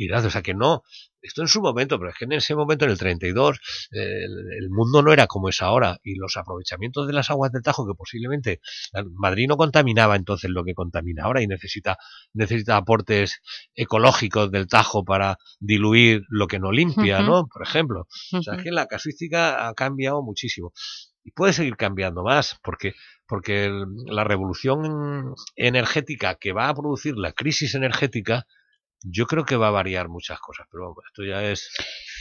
Y o sea que no, esto en su momento, pero es que en ese momento, en el 32, el, mundo no era como es ahora y los aprovechamientos de las aguas del Tajo, que posiblemente Madrid no contaminaba entonces lo que contamina ahora y necesita, necesita aportes ecológicos del Tajo para diluir lo que no limpia, ¿no? Por ejemplo. O sea, es que la casuística ha cambiado muchísimo y puede seguir cambiando más porque porque la revolución energética que va a producir la crisis energética yo creo que va a variar muchas cosas, pero esto ya es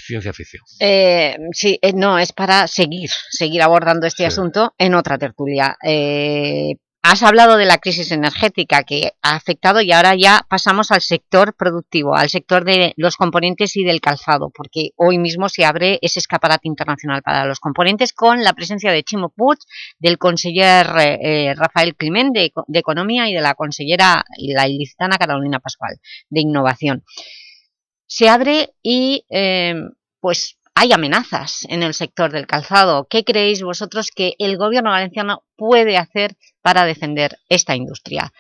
ciencia ficción. Eh, sí, eh, no, es para seguir, seguir abordando este asunto en otra tertulia. Eh, Has hablado de la crisis energética que ha afectado y ahora ya pasamos al sector productivo, al sector de los componentes y del calzado, porque hoy mismo se abre ese escaparate internacional para los componentes con la presencia de Chimo Puig, del conseller eh, Rafael Climent de, Economía y de la consellera la ilicitana Carolina Pascual de Innovación. Se abre y eh, pues hay amenazas en el sector del calzado. ¿Qué creéis vosotros que el gobierno valenciano puede hacer para defender esta industria?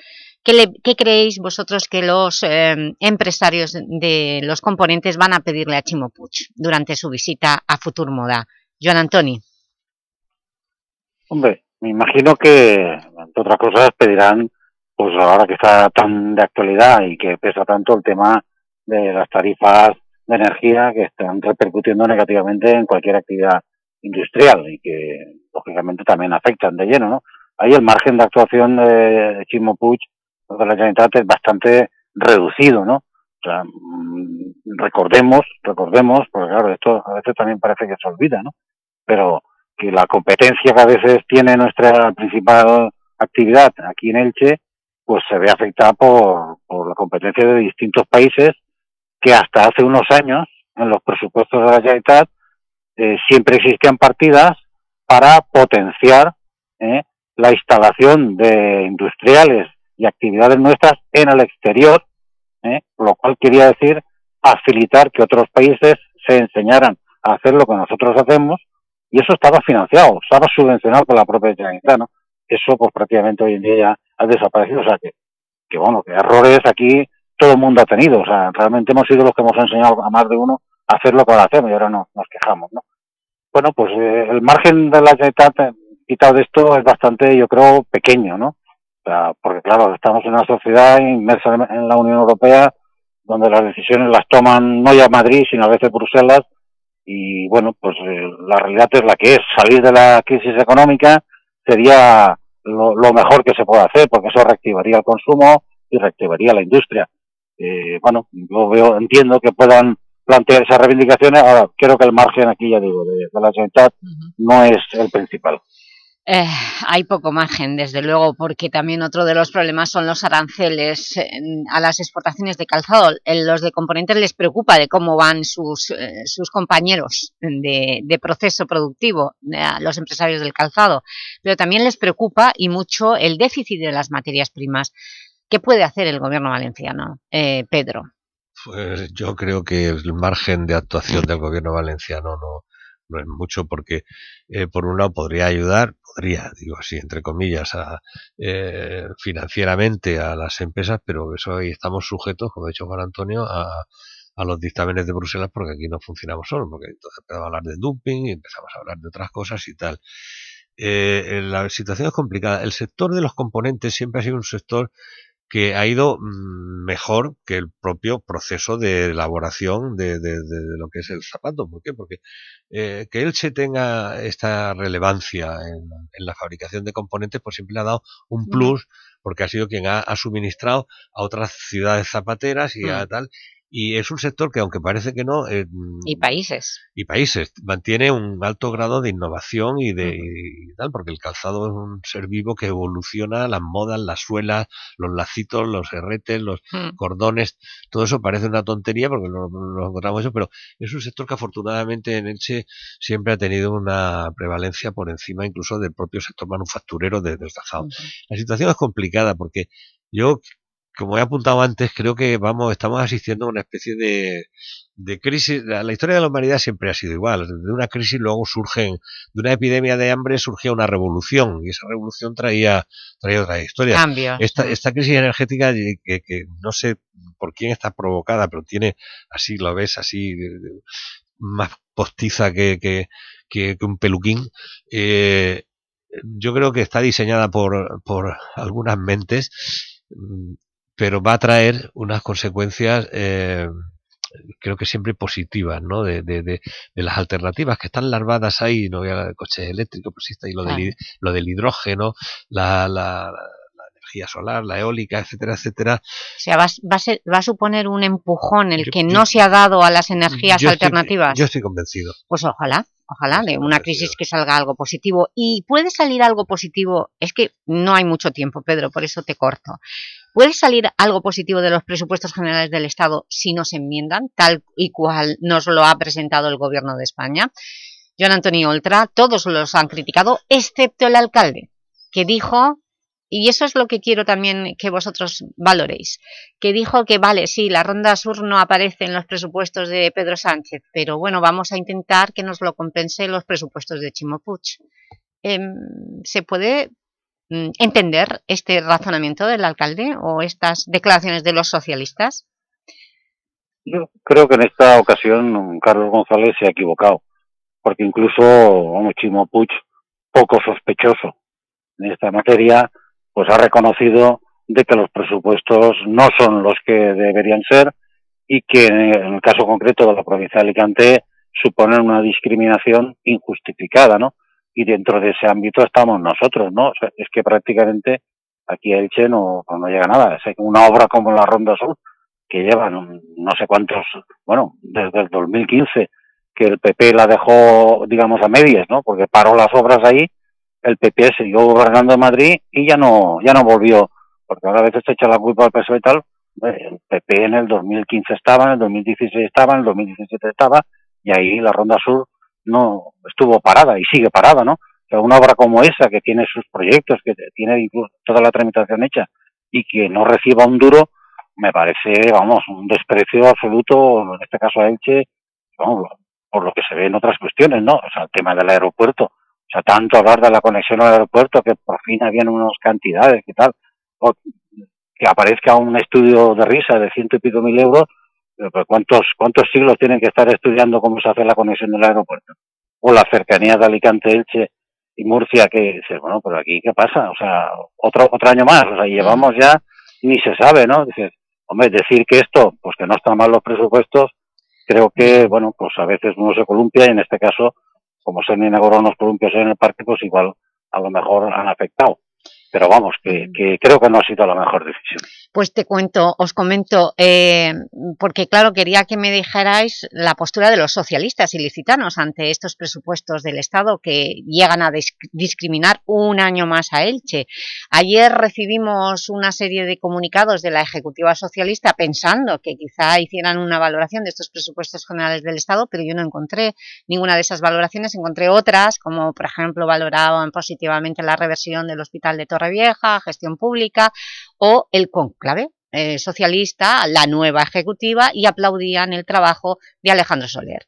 ¿Qué, creéis vosotros que los em, empresarios de los componentes van a pedirle a Chimo Puig durante su visita a Futur Moda? Joan Antoni. Hombre, me imagino que, entre otras cosas, pedirán, pues ahora que está tan de actualidad y que pesa tanto el tema de las tarifas de energía que están repercutiendo negativamente en cualquier actividad industrial y que lógicamente también afectan de lleno, ¿no? Ahí el margen de actuación de Chimo Puig de la Generalitat es bastante reducido, ¿no? O sea, mm, recordemos, recordemos, porque claro, esto a veces también parece que se olvida, ¿no? Pero que la competencia que a veces tiene nuestra principal actividad aquí en Elche, pues se ve afectada por, por la competencia de distintos países que hasta hace unos años, en los presupuestos de la Generalitat, eh, siempre existían partidas para potenciar eh, la instalación de industriales y actividades nuestras en el exterior, eh, lo cual quería decir facilitar que otros países se enseñaran a hacer lo que nosotros hacemos y eso estaba financiado, estaba subvencionado por la propia Generalitat, ¿no? Eso pues prácticamente hoy en día ya ha desaparecido, o sea que, que bueno, que errores aquí todo el mundo ha tenido. O sea, realmente hemos sido los que hemos enseñado a más de uno a hacer lo que ahora hacemos y ahora no, nos quejamos, ¿no? Bueno, pues eh, el margen de la Generalitat eh, quitado de esto es bastante, yo creo, pequeño, ¿no? O sea, porque claro, estamos en una sociedad inmersa en la Unión Europea donde las decisiones las toman no ya Madrid, sino a veces Bruselas, y bueno, pues eh, la realidad es la que es. Salir de la crisis económica sería lo, lo, mejor que se puede hacer, porque eso reactivaría el consumo y reactivaría la industria eh, bueno, yo veo, entiendo que puedan plantear esas reivindicaciones. Ahora, creo que el margen aquí, ya digo, de, la Generalitat no es el principal. Eh, hay poco margen, desde luego, porque también otro de los problemas son los aranceles a las exportaciones de calzado. los de componentes les preocupa de cómo van sus, eh, sus compañeros de, de, proceso productivo, a los empresarios del calzado, pero también les preocupa y mucho el déficit de las materias primas. ¿Qué puede hacer el gobierno valenciano, eh, Pedro? Pues yo creo que el margen de actuación del gobierno valenciano no, no es mucho porque eh, por un lado podría ayudar, podría, digo así, entre comillas, a, eh, financieramente a las empresas, pero eso ahí estamos sujetos, como ha dicho Juan Antonio, a, a los dictámenes de Bruselas porque aquí no funcionamos solo, porque entonces empezamos a hablar de dumping y empezamos a hablar de otras cosas y tal. Eh, la situación es complicada. El sector de los componentes siempre ha sido un sector que ha ido mm, mejor que el propio proceso de elaboración de, de, de, lo que es el zapato. ¿Por qué? Porque eh, que Elche tenga esta relevancia en, en, la fabricación de componentes, pues siempre le ha dado un plus, porque ha sido quien ha, ha suministrado a otras ciudades zapateras y a tal, y es un sector que aunque parece que no eh, y países y países mantiene un alto grado de innovación y de y tal porque el calzado es un ser vivo que evoluciona las modas las suelas los lacitos los herretes los mm. cordones todo eso parece una tontería porque lo, lo, encontramos eso pero es un sector que afortunadamente en Elche siempre ha tenido una prevalencia por encima incluso del propio sector manufacturero de, del calzado uh -huh. la situación es complicada porque yo como he apuntado antes, creo que vamos, estamos asistiendo a una especie de, de crisis. La, la, historia de la humanidad siempre ha sido igual. De una crisis luego surgen, de una epidemia de hambre surgía una revolución y esa revolución traía, traía otra historia. Cambio. Esta, esta crisis energética que, que no sé por quién está provocada, pero tiene así, lo ves así, más postiza que, que, que, que un peluquín. Eh, yo creo que está diseñada por, por algunas mentes pero va a traer unas consecuencias eh, creo que siempre positivas, ¿no? De, de, de, de, las alternativas que están larvadas ahí, no voy a hablar de coches eléctricos, pero sí está ahí lo, claro. del, lo del hidrógeno, la, la, la, energía solar, la eólica, etcétera, etcétera. O sea, va, va, a, ser, va a suponer un empujón el yo, que no se ha dado a las energías yo alternativas. Estoy, yo estoy convencido. Pues ojalá. Ojalá, de una crisis que salga algo positivo. Y puede salir algo positivo, es que no hay mucho tiempo, Pedro, por eso te corto. ¿Puede salir algo positivo de los presupuestos generales del Estado si no se enmiendan, tal y cual nos lo ha presentado el Gobierno de España? Joan Antonio Oltra, todos los han criticado, excepto el alcalde, que dijo, y eso es lo que quiero también que vosotros valoréis, que dijo que vale, sí, la Ronda Sur no aparece en los presupuestos de Pedro Sánchez, pero bueno, vamos a intentar que nos lo compense los presupuestos de Chimo Puig. Eh, ¿Se puede entender este razonamiento del alcalde o estas declaraciones de los socialistas? Yo creo que en esta ocasión Carlos González se ha equivocado, porque incluso vamos, Chimo Puig, poco sospechoso en esta materia, pues ha reconocido de que los presupuestos no son los que deberían ser y que en el caso concreto de la provincia de Alicante suponen una discriminación injustificada, ¿no? Y dentro de ese ámbito estamos nosotros, ¿no? Es que prácticamente aquí a Elche no, no llega nada. Una obra como la Ronda Sur, que lleva no, no sé cuántos, bueno, desde el 2015, que el PP la dejó, digamos, a medias, ¿no? Porque paró las obras ahí, el PP siguió gobernando en Madrid y ya no, ya no volvió, porque ahora a veces se echa la culpa al PSOE y tal, el PP en el 2015 estaba, en el 2016 estaba, en el 2017 estaba, y ahí la Ronda Sur no estuvo parada y sigue parada, ¿no? O sea, una obra como esa, que tiene sus proyectos, que tiene incluso toda la tramitación hecha y que no reciba un duro, me parece, vamos, un desprecio absoluto, en este caso a Elche, por lo que se ve en otras cuestiones, ¿no? O sea, el tema del aeropuerto, o sea, tanto hablar de la conexión al aeropuerto, que por fin habían unas cantidades, que tal, o que aparezca un estudio de risa de ciento y pico mil euros, ¿cuántos, ¿cuántos siglos tienen que estar estudiando cómo se hace la conexión del aeropuerto? O la cercanía de Alicante, Elche y Murcia, que dices, bueno, pero aquí, ¿qué pasa? O sea, otro, otro año más, o sea, llevamos ya, ni se sabe, ¿no? Dices, hombre, decir que esto, pues que no están mal los presupuestos, creo que, bueno, pues a veces uno se columpia y en este caso, como se han inaugurado unos columpios en el parque, pues igual a lo mejor han afectado pero vamos, que, que, creo que no ha sido la mejor decisión. Pues te cuento, os comento, eh, porque claro, quería que me dijerais la postura de los socialistas ilicitanos ante estos presupuestos del Estado que llegan a discriminar un año más a Elche. Ayer recibimos una serie de comunicados de la Ejecutiva Socialista pensando que quizá hicieran una valoración de estos presupuestos generales del Estado, pero yo no encontré ninguna de esas valoraciones, encontré otras, como por ejemplo valoraban positivamente la reversión del Hospital de Torrevieja, gestión pública o el conclave eh, socialista, la nueva ejecutiva, y aplaudían el trabajo de Alejandro Soler.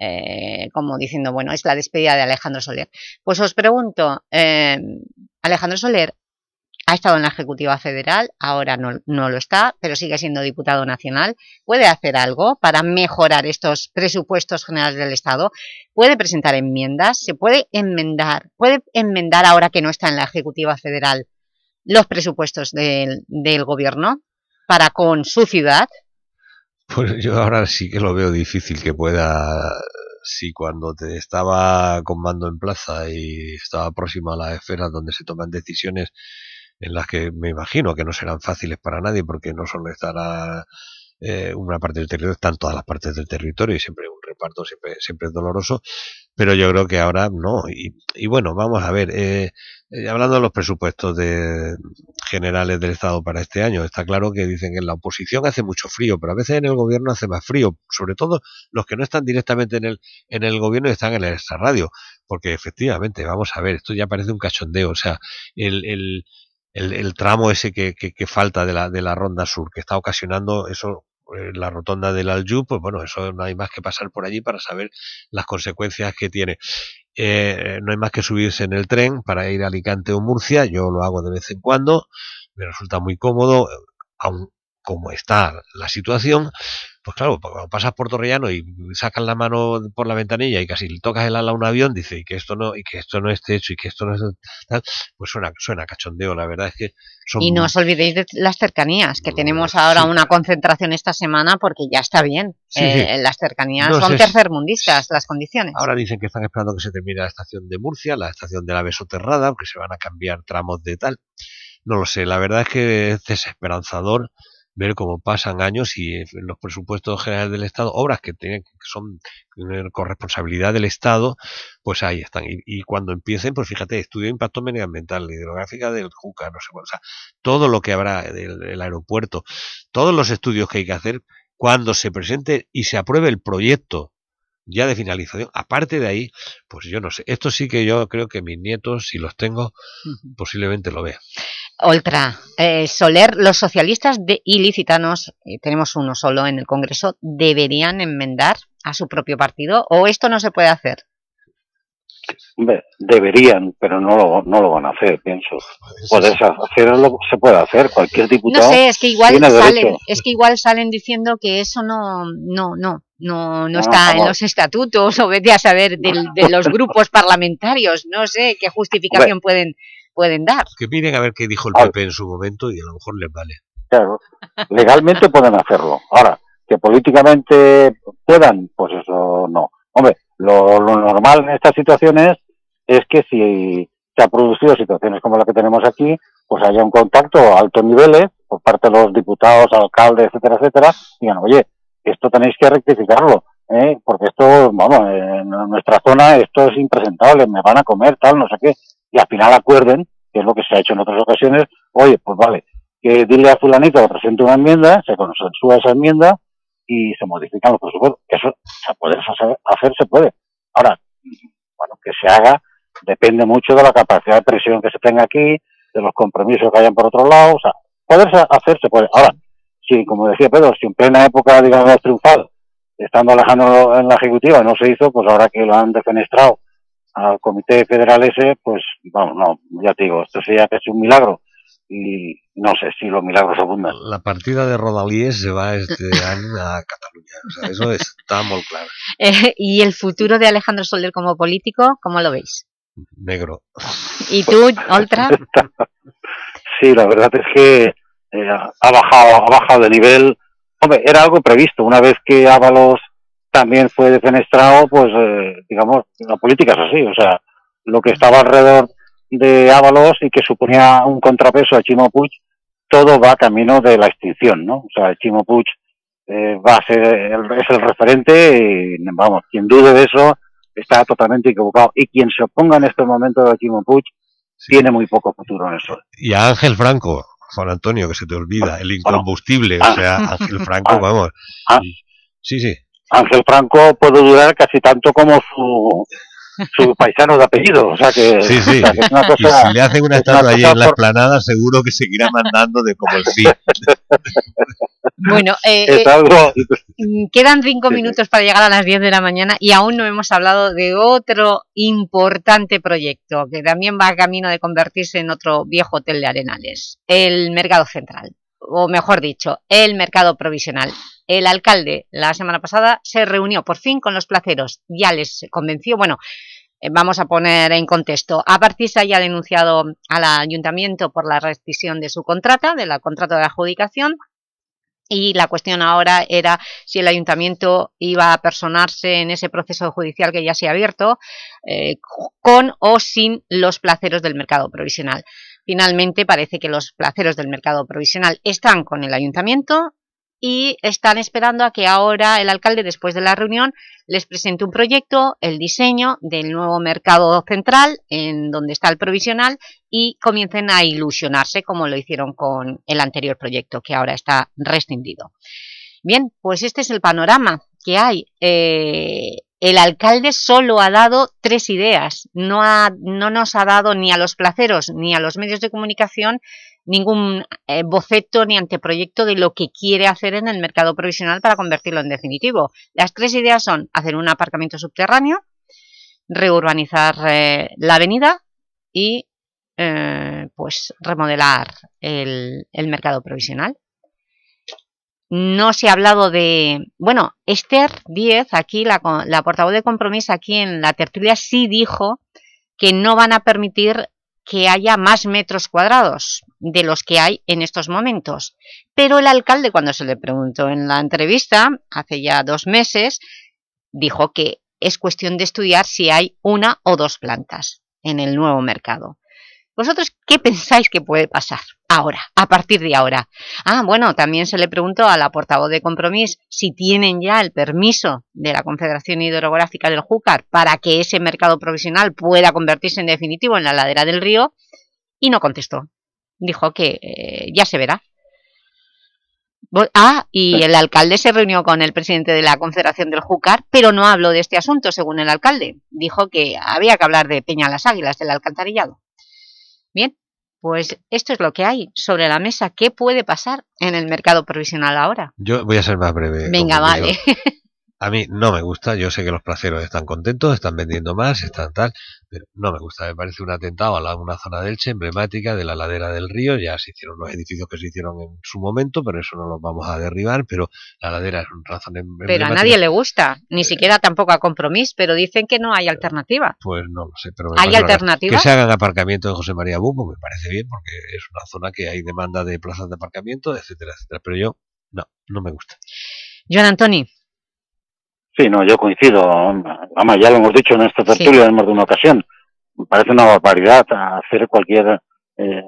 eh, como diciendo, bueno, es la despedida de Alejandro Soler. Pues os pregunto, eh, Alejandro Soler ha estado en la Ejecutiva Federal, ahora no, no, lo está, pero sigue siendo diputado nacional. ¿Puede hacer algo para mejorar estos presupuestos generales del Estado? ¿Puede presentar enmiendas? ¿Se puede enmendar? ¿Puede enmendar ahora que no está en la Ejecutiva Federal los presupuestos del, del Gobierno para con su ciudad? Pues yo ahora sí que lo veo difícil que pueda, si cuando te estaba con mando en plaza y estaba próximo a las esferas donde se toman decisiones en las que me imagino que no serán fáciles para nadie porque no solo estará eh, una parte del territorio, están todas las partes del territorio y siempre un reparto siempre, siempre es doloroso, pero yo creo que ahora no. Y, bueno, vamos a ver, eh, eh, hablando de los presupuestos de, generales del Estado para este año, está claro que dicen que en la oposición hace mucho frío, pero a veces en el gobierno hace más frío, sobre todo los que no están directamente en el, en el gobierno y están en la radio, porque efectivamente, vamos a ver, esto ya parece un cachondeo, o sea, el, el el, tramo ese que, que, falta de la, de la ronda sur, que está ocasionando eso eh, la rotonda del Aljub, pues bueno, eso no hay más que pasar por allí para saber las consecuencias que tiene. Eh, no hay más que subirse en el tren para ir a Alicante o Murcia, yo lo hago de vez en cuando, me resulta muy cómodo, aun como está la situación, pues claro, cuando pasas por Torrellano y sacas la mano por la ventanilla y casi le tocas el ala a un avión, dice y que esto no, y que esto no esté hecho y que esto no es tal, pues suena, suena cachondeo, la verdad es que Y no os olvidéis de las cercanías, que tenemos ahora una concentración esta semana porque ya está bien. Eh, las cercanías son tercermundistas las condiciones. Ahora dicen que están esperando que se termine la estación de Murcia, la estación de la Besoterrada, porque se van a cambiar tramos de tal. No lo sé, la verdad es que es desesperanzador ver cómo pasan años y en los presupuestos generales del Estado, obras que, tienen, que son corresponsabilidad del Estado, pues ahí están. Y, cuando empiecen, pues fíjate, estudio de impacto medioambiental, hidrográfica del Juca, no sé cuál, o sea, todo lo que habrá del, aeropuerto, todos los estudios que hay que hacer, cuando se presente y se apruebe el proyecto ya de finalización. Aparte de ahí, pues yo no sé. Esto sí que yo creo que mis nietos, si los tengo, posiblemente lo vean. Oltra, eh, Soler, los socialistas de ilicitanos, eh, tenemos uno solo en el Congreso, ¿deberían enmendar a su propio partido o esto no se puede hacer? deberían, pero no lo, no lo van a hacer, pienso. Poder hacerlo se puede hacer, cualquier diputado No sé, es que igual, salen, es que igual salen diciendo que eso no, no, no, no, no, está en los estatutos o vete a saber de los grupos parlamentarios, no sé qué justificación pueden pueden dar. Que miren a ver qué dijo el PP en su momento y a lo mejor les vale. Claro, legalmente pueden hacerlo. Ahora, que políticamente puedan, pues eso no. Hombre, lo, normal en estas situaciones es que si se han producido situaciones como la que tenemos aquí, pues haya un contacto a altos niveles por parte de los diputados, alcaldes, etcétera, etcétera, digan, oye, esto tenéis que rectificarlo, ¿eh? porque esto, vamos, en nuestra zona esto es impresentable, me van a comer, tal, no sé qué y al final acuerden, que es lo que se ha hecho en otras ocasiones, oye, pues vale, que dile a fulanito que presente una enmienda, se consensúa esa enmienda y se modifican los presupuestos. Eso se puede hacer, se puede. Ahora, bueno, que se haga depende mucho de la capacidad de presión que se tenga aquí, de los compromisos que hayan por otro lado, o sea, poderse hacer se puede. Ahora, si, como decía Pedro, si en plena época, digamos, triunfal, estando Alejandro en la Ejecutiva no se hizo, pues ahora que lo han defenestrado al Comité Federal ese, pues vamos, no, ya te digo, esto sería casi un milagro y no sé si los milagros abundan. La partida de Rodalíes se va este año a Cataluña, o sea, eso está muy claro. Eh, ¿Y el futuro de Alejandro Soler como político, cómo lo veis? Negro. ¿Y tú, Oltra? sí, la verdad es que eh, ha bajado ha bajado de nivel. Hombre, era algo previsto. Una vez que Ábalos también fue defenestrado, pues, eh, digamos, la política es así, o sea, lo que estaba alrededor de Ábalos y que suponía un contrapeso a Chimo Puig, todo va camino de la extinción, ¿no? O sea, Chimo Puig eh, va a ser, el, es el referente y, vamos, quien dude de eso está totalmente equivocado. Y quien se oponga en este momento a Chimo Puig tiene muy poco futuro en eso. Y a Ángel Franco, Juan Antonio, que se te olvida, el incombustible, o ah. sea, Ángel Franco, ah. vamos. Ah. sí, sí. Ángel Franco puede durar casi tanto como su su paisano de apellido, o sea que, sí, sí. es una cosa, y si le hacen una estatua allí en la esplanada, seguro que seguirá mandando de como el sí. Bueno, eh, eh mm, quedan cinco minutos para llegar a las 10 de la mañana y aún no hemos hablado de otro importante proyecto que también va a camino de convertirse en otro viejo hotel de Arenales, el Mercado Central, o mejor dicho, el Mercado Provisional. El alcalde la semana pasada se reunió por fin con los placeros, ya les convenció, bueno, eh, vamos a poner en contexto. A partir se haya denunciado al ayuntamiento por la rescisión de su contrata, de la contrata de adjudicación, y la cuestión ahora era si el ayuntamiento iba a personarse en ese proceso judicial que ya se ha abierto eh, con o sin los placeros del mercado provisional. Finalmente parece que los placeros del mercado provisional están con el ayuntamiento y están esperando a que ahora el alcalde, después de la reunión, les presente un proyecto, el diseño del nuevo mercado central, en donde está el provisional, y comiencen a ilusionarse como lo hicieron con el anterior proyecto, que ahora está rescindido. Bien, pues este es el panorama que hay. Eh, el alcalde solo ha dado tres ideas, no, no nos ha dado ni a los placeros ni a los medios de comunicación ningún eh, boceto ni anteproyecto de lo que quiere hacer en el mercado provisional para convertirlo en definitivo. Las tres ideas son hacer un aparcamiento subterráneo, reurbanizar eh, la avenida y eh, pues remodelar el, mercado provisional. No se ha hablado de... Bueno, Esther Díez, aquí la, la portavoz de Compromiso, aquí en la tertulia, sí dijo que no van a permitir que haya más metros cuadrados de los que hay en estos momentos. Pero el alcalde, cuando se le preguntó en la entrevista, hace ya dos meses, dijo que es cuestión de estudiar si hay una o dos plantas en el nuevo mercado. ¿Vosotros qué pensáis que puede pasar ahora, a partir de ahora? Ah, bueno, también se le preguntó a la portavoz de Compromís si tienen ya el permiso de la Confederación Hidrográfica del Júcar para que ese mercado provisional pueda convertirse en definitivo en la ladera del río y no contestó. Dijo que eh, ya se verá. Ah, y el alcalde se reunió con el presidente de la Confederación del Júcar, pero no habló de este asunto, según el alcalde. Dijo que había que hablar de Peña las Águilas, del alcantarillado. Bien, pues esto es lo que hay sobre la mesa. ¿Qué puede pasar en el mercado provisional ahora? Yo voy a ser más breve. Venga, vale. A mí no me gusta, yo sé que los placeros están contentos, están vendiendo más, están tal, pero no me gusta, me parece un atentado a una zona del Elche emblemática de la ladera del río, ya se hicieron los edificios que se hicieron en su momento, pero eso no los vamos a derribar, pero la ladera es una zona emblemática. Pero a nadie le gusta, ni siquiera tampoco a compromiso, pero dicen que no hay alternativa. Pues no lo sé, pero... ¿Hay alternativa? Que se hagan aparcamientos en José María Bumbo, me parece bien, porque es una zona que hay demanda de plazas de aparcamiento, etcétera, etcétera, pero yo no, no me gusta. Joan Antoni. Sí, no, yo coincido. Vamos, ya lo hemos dicho en esta tertulia en más de una ocasión. Me parece una barbaridad hacer cualquier eh,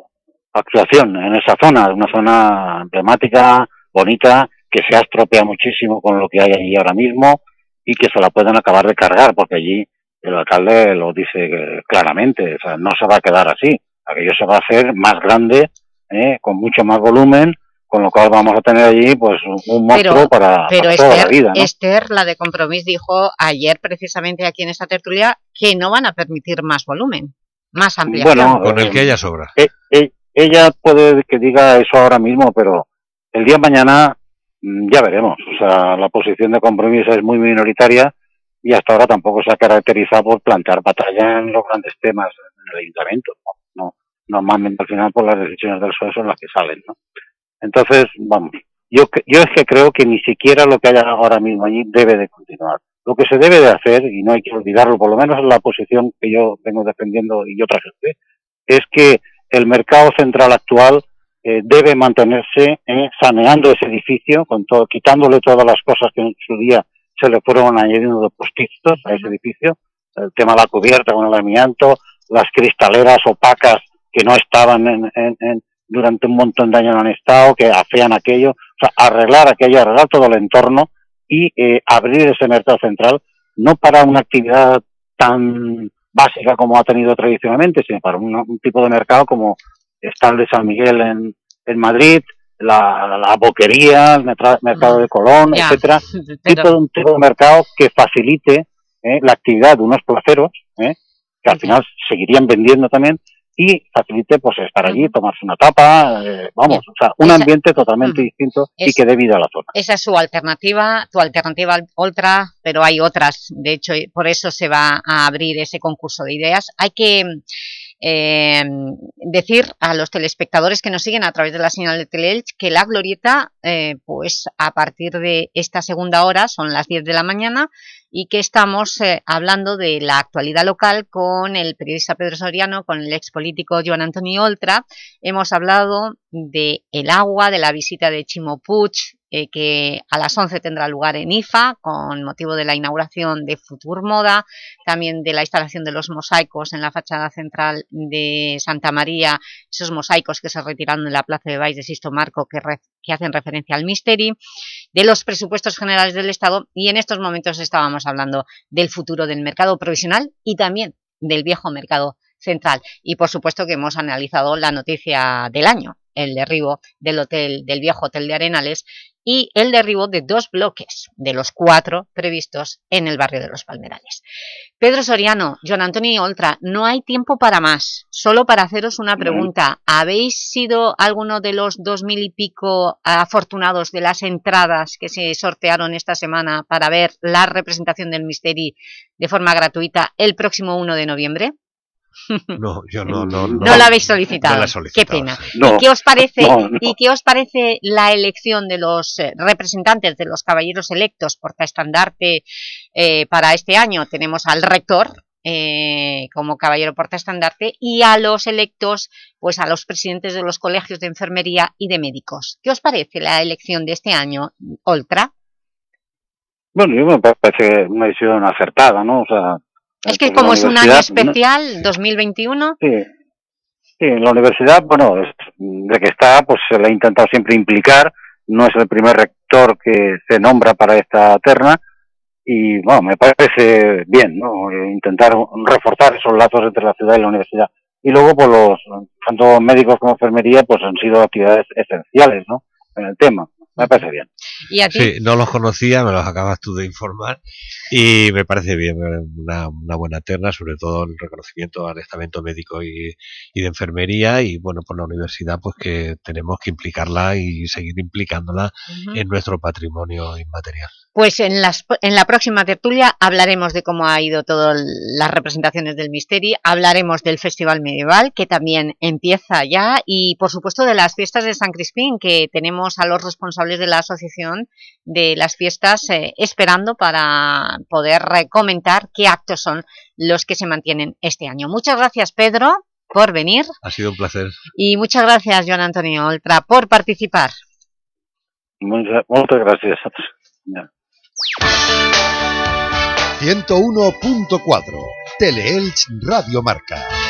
actuación en esa zona, una zona emblemática, bonita, que se ha estropeado muchísimo con lo que hay allí ahora mismo y que se la pueden acabar de cargar, porque allí el alcalde lo dice claramente, o sea, no se va a quedar así. Aquello se va a hacer más grande, eh, con mucho más volumen, con lo cual vamos a tener allí pues un monstruo para, pero toda la vida. Esther, la de Compromís, dijo ayer precisamente aquí en esta tertulia que no van a permitir más volumen, más ampliación. Bueno, con el que ella sobra. Eh, eh, ella puede que diga eso ahora mismo, pero el día de mañana mm, ya veremos. O sea, la posición de Compromís es muy minoritaria y hasta ahora tampoco se ha caracterizado por plantear batalla en los grandes temas en el ayuntamiento. No, normalmente al final por las decisiones del PSOE son las que salen, ¿no? Entonces, vamos, yo, yo es que creo que ni siquiera lo que haya ahora mismo allí debe de continuar. Lo que se debe de hacer, y no hay que olvidarlo, por lo menos en la posición que yo vengo defendiendo y otra gente, es que el mercado central actual eh, debe mantenerse eh, saneando ese edificio, con todo, quitándole todas las cosas que en su día se le fueron añadiendo de postizos a ese edificio, el tema de la cubierta con el amianto, las cristaleras opacas que no estaban en, en, durante un montón de años no han estado, que hacían aquello, o sea, arreglar aquello, arreglar todo el entorno y eh, abrir ese mercado central, no para una actividad tan básica como ha tenido tradicionalmente, sino para un, tipo de mercado como está el de San Miguel en, en Madrid, la, la, boquería, el mercado de Colón, etcétera, tipo de un tipo de mercado que facilite la actividad de unos placeros, que al final seguirían vendiendo también, y facilite pues estar allí, tomarse una tapa, eh, vamos, o sea, un ambiente totalmente distinto y que dé vida a la zona. Esa es su alternativa, tu alternativa ultra, pero hay otras, de hecho, por eso se va a abrir ese concurso de ideas. Hay que eh, decir a los telespectadores que nos siguen a través de la señal de Teleelch que La Glorieta, eh, pues a partir de esta segunda hora, son las 10 de la mañana, y que estamos eh, hablando de la actualidad local con el periodista Pedro Soriano, con el expolítico Joan Antonio Oltra. Hemos hablado de el agua, de la visita de Chimo Puig, eh, que a las 11 tendrá lugar en IFA con motivo de la inauguración de Futur Moda, también de la instalación de los mosaicos en la fachada central de Santa María, esos mosaicos que se retiraron en la plaza de Baix de Sisto Marco que, que hacen referencia al Misteri, de los presupuestos generales del Estado y en estos momentos estábamos hablando del futuro del mercado provisional y también del viejo mercado central. Y por supuesto que hemos analizado la noticia del año, el derribo del hotel del viejo hotel de Arenales y el derribo de dos bloques de los cuatro previstos en el barrio de Los Palmerales. Pedro Soriano, John Antonio Oltra, no hay tiempo para más, solo para haceros una pregunta. ¿Habéis sido alguno de los dos mil y pico afortunados de las entradas que se sortearon esta semana para ver la representación del Misteri de forma gratuita el próximo 1 de noviembre? No, yo no, no, no, la habéis solicitado. Qué pena. ¿Y, qué os parece, ¿Y qué os parece la elección de los eh, representantes de los caballeros electos por estandarte eh, para este año? Tenemos al rector eh, como caballero portaestandarte y a los electos, pues a los presidentes de los colegios de enfermería y de médicos. ¿Qué os parece la elección de este año, Oltra? Bueno, yo me parece una decisión acertada, ¿no? O sea, es que como es un año especial, 2021... Sí. sí, en la universidad, bueno, de que está, pues se le ha intentado siempre implicar, no es el primer rector que se nombra para esta terna, y bueno, me parece bien, ¿no? Intentar reforzar esos lazos entre la ciudad y la universidad. Y luego, pues los, tanto médicos como enfermería, pues han sido actividades esenciales, ¿no? En el tema me parece bien. ¿Y a ti? Sí, no los conocía, me los acabas tú de informar y me parece bien, una, una buena terna, sobre todo el reconocimiento al estamento médico y, y, de enfermería y bueno, por la universidad pues que tenemos que implicarla y seguir implicándola en nuestro patrimonio inmaterial. Pues en, las, en la próxima tertulia hablaremos de cómo ha ido todas las representaciones del Misteri, hablaremos del Festival Medieval, que también empieza ya, y por supuesto de las fiestas de San Crispín, que tenemos a los responsables de la asociación de las fiestas eh, esperando para poder comentar qué actos son los que se mantienen este año. Muchas gracias, Pedro, por venir. Ha sido un placer. Y muchas gracias, Joan Antonio Oltra, por participar. Muchas, muchas gracias. 101.4 Teleelch Radio Marca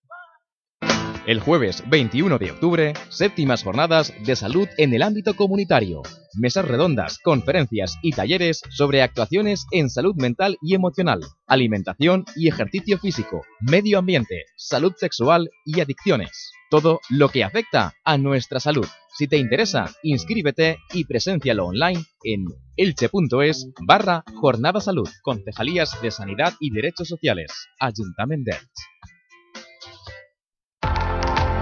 El jueves 21 de octubre, séptimas jornadas de salud en el ámbito comunitario. Mesas redondas, conferencias y talleres sobre actuaciones en salud mental y emocional, alimentación y ejercicio físico, medio ambiente, salud sexual y adicciones. Todo lo que afecta a nuestra salud. Si te interesa, inscríbete y preséncialo online en elche.es barra Jornada Salud, Concejalías de Sanidad y Derechos Sociales, Ayuntamiento.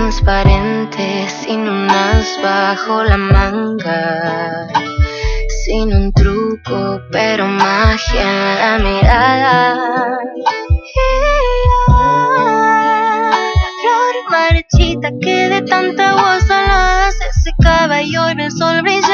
transparente, sin un as bajo la manga, sin un truco, pero magia en la mirada. Y flor marchita que de tanta agua salada se secaba y hoy el sol brillar.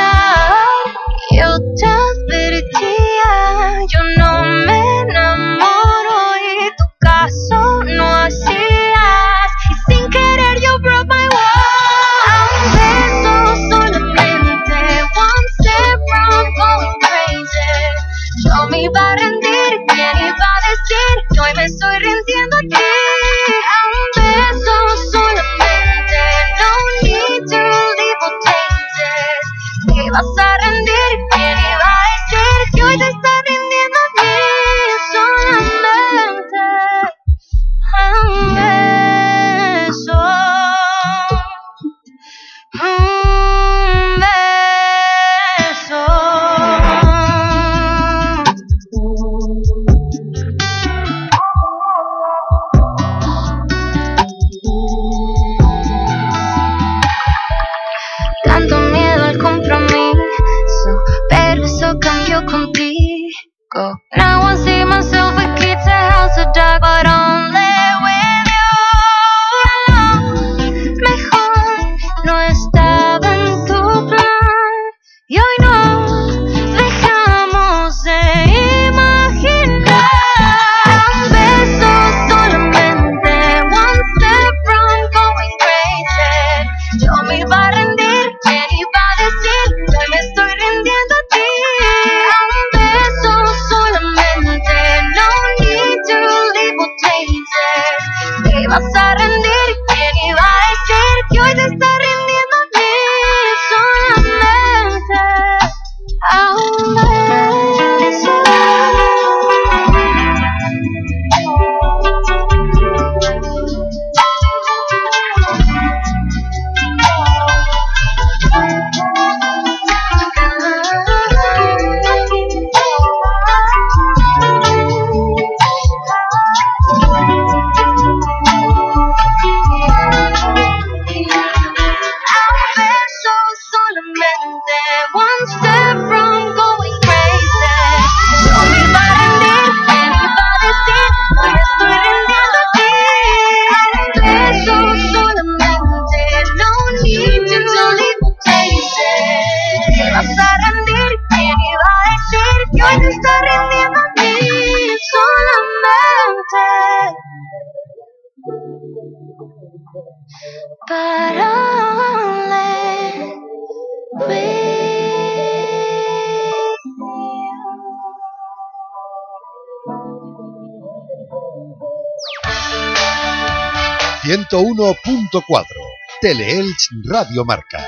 Teleelch Radio Marca.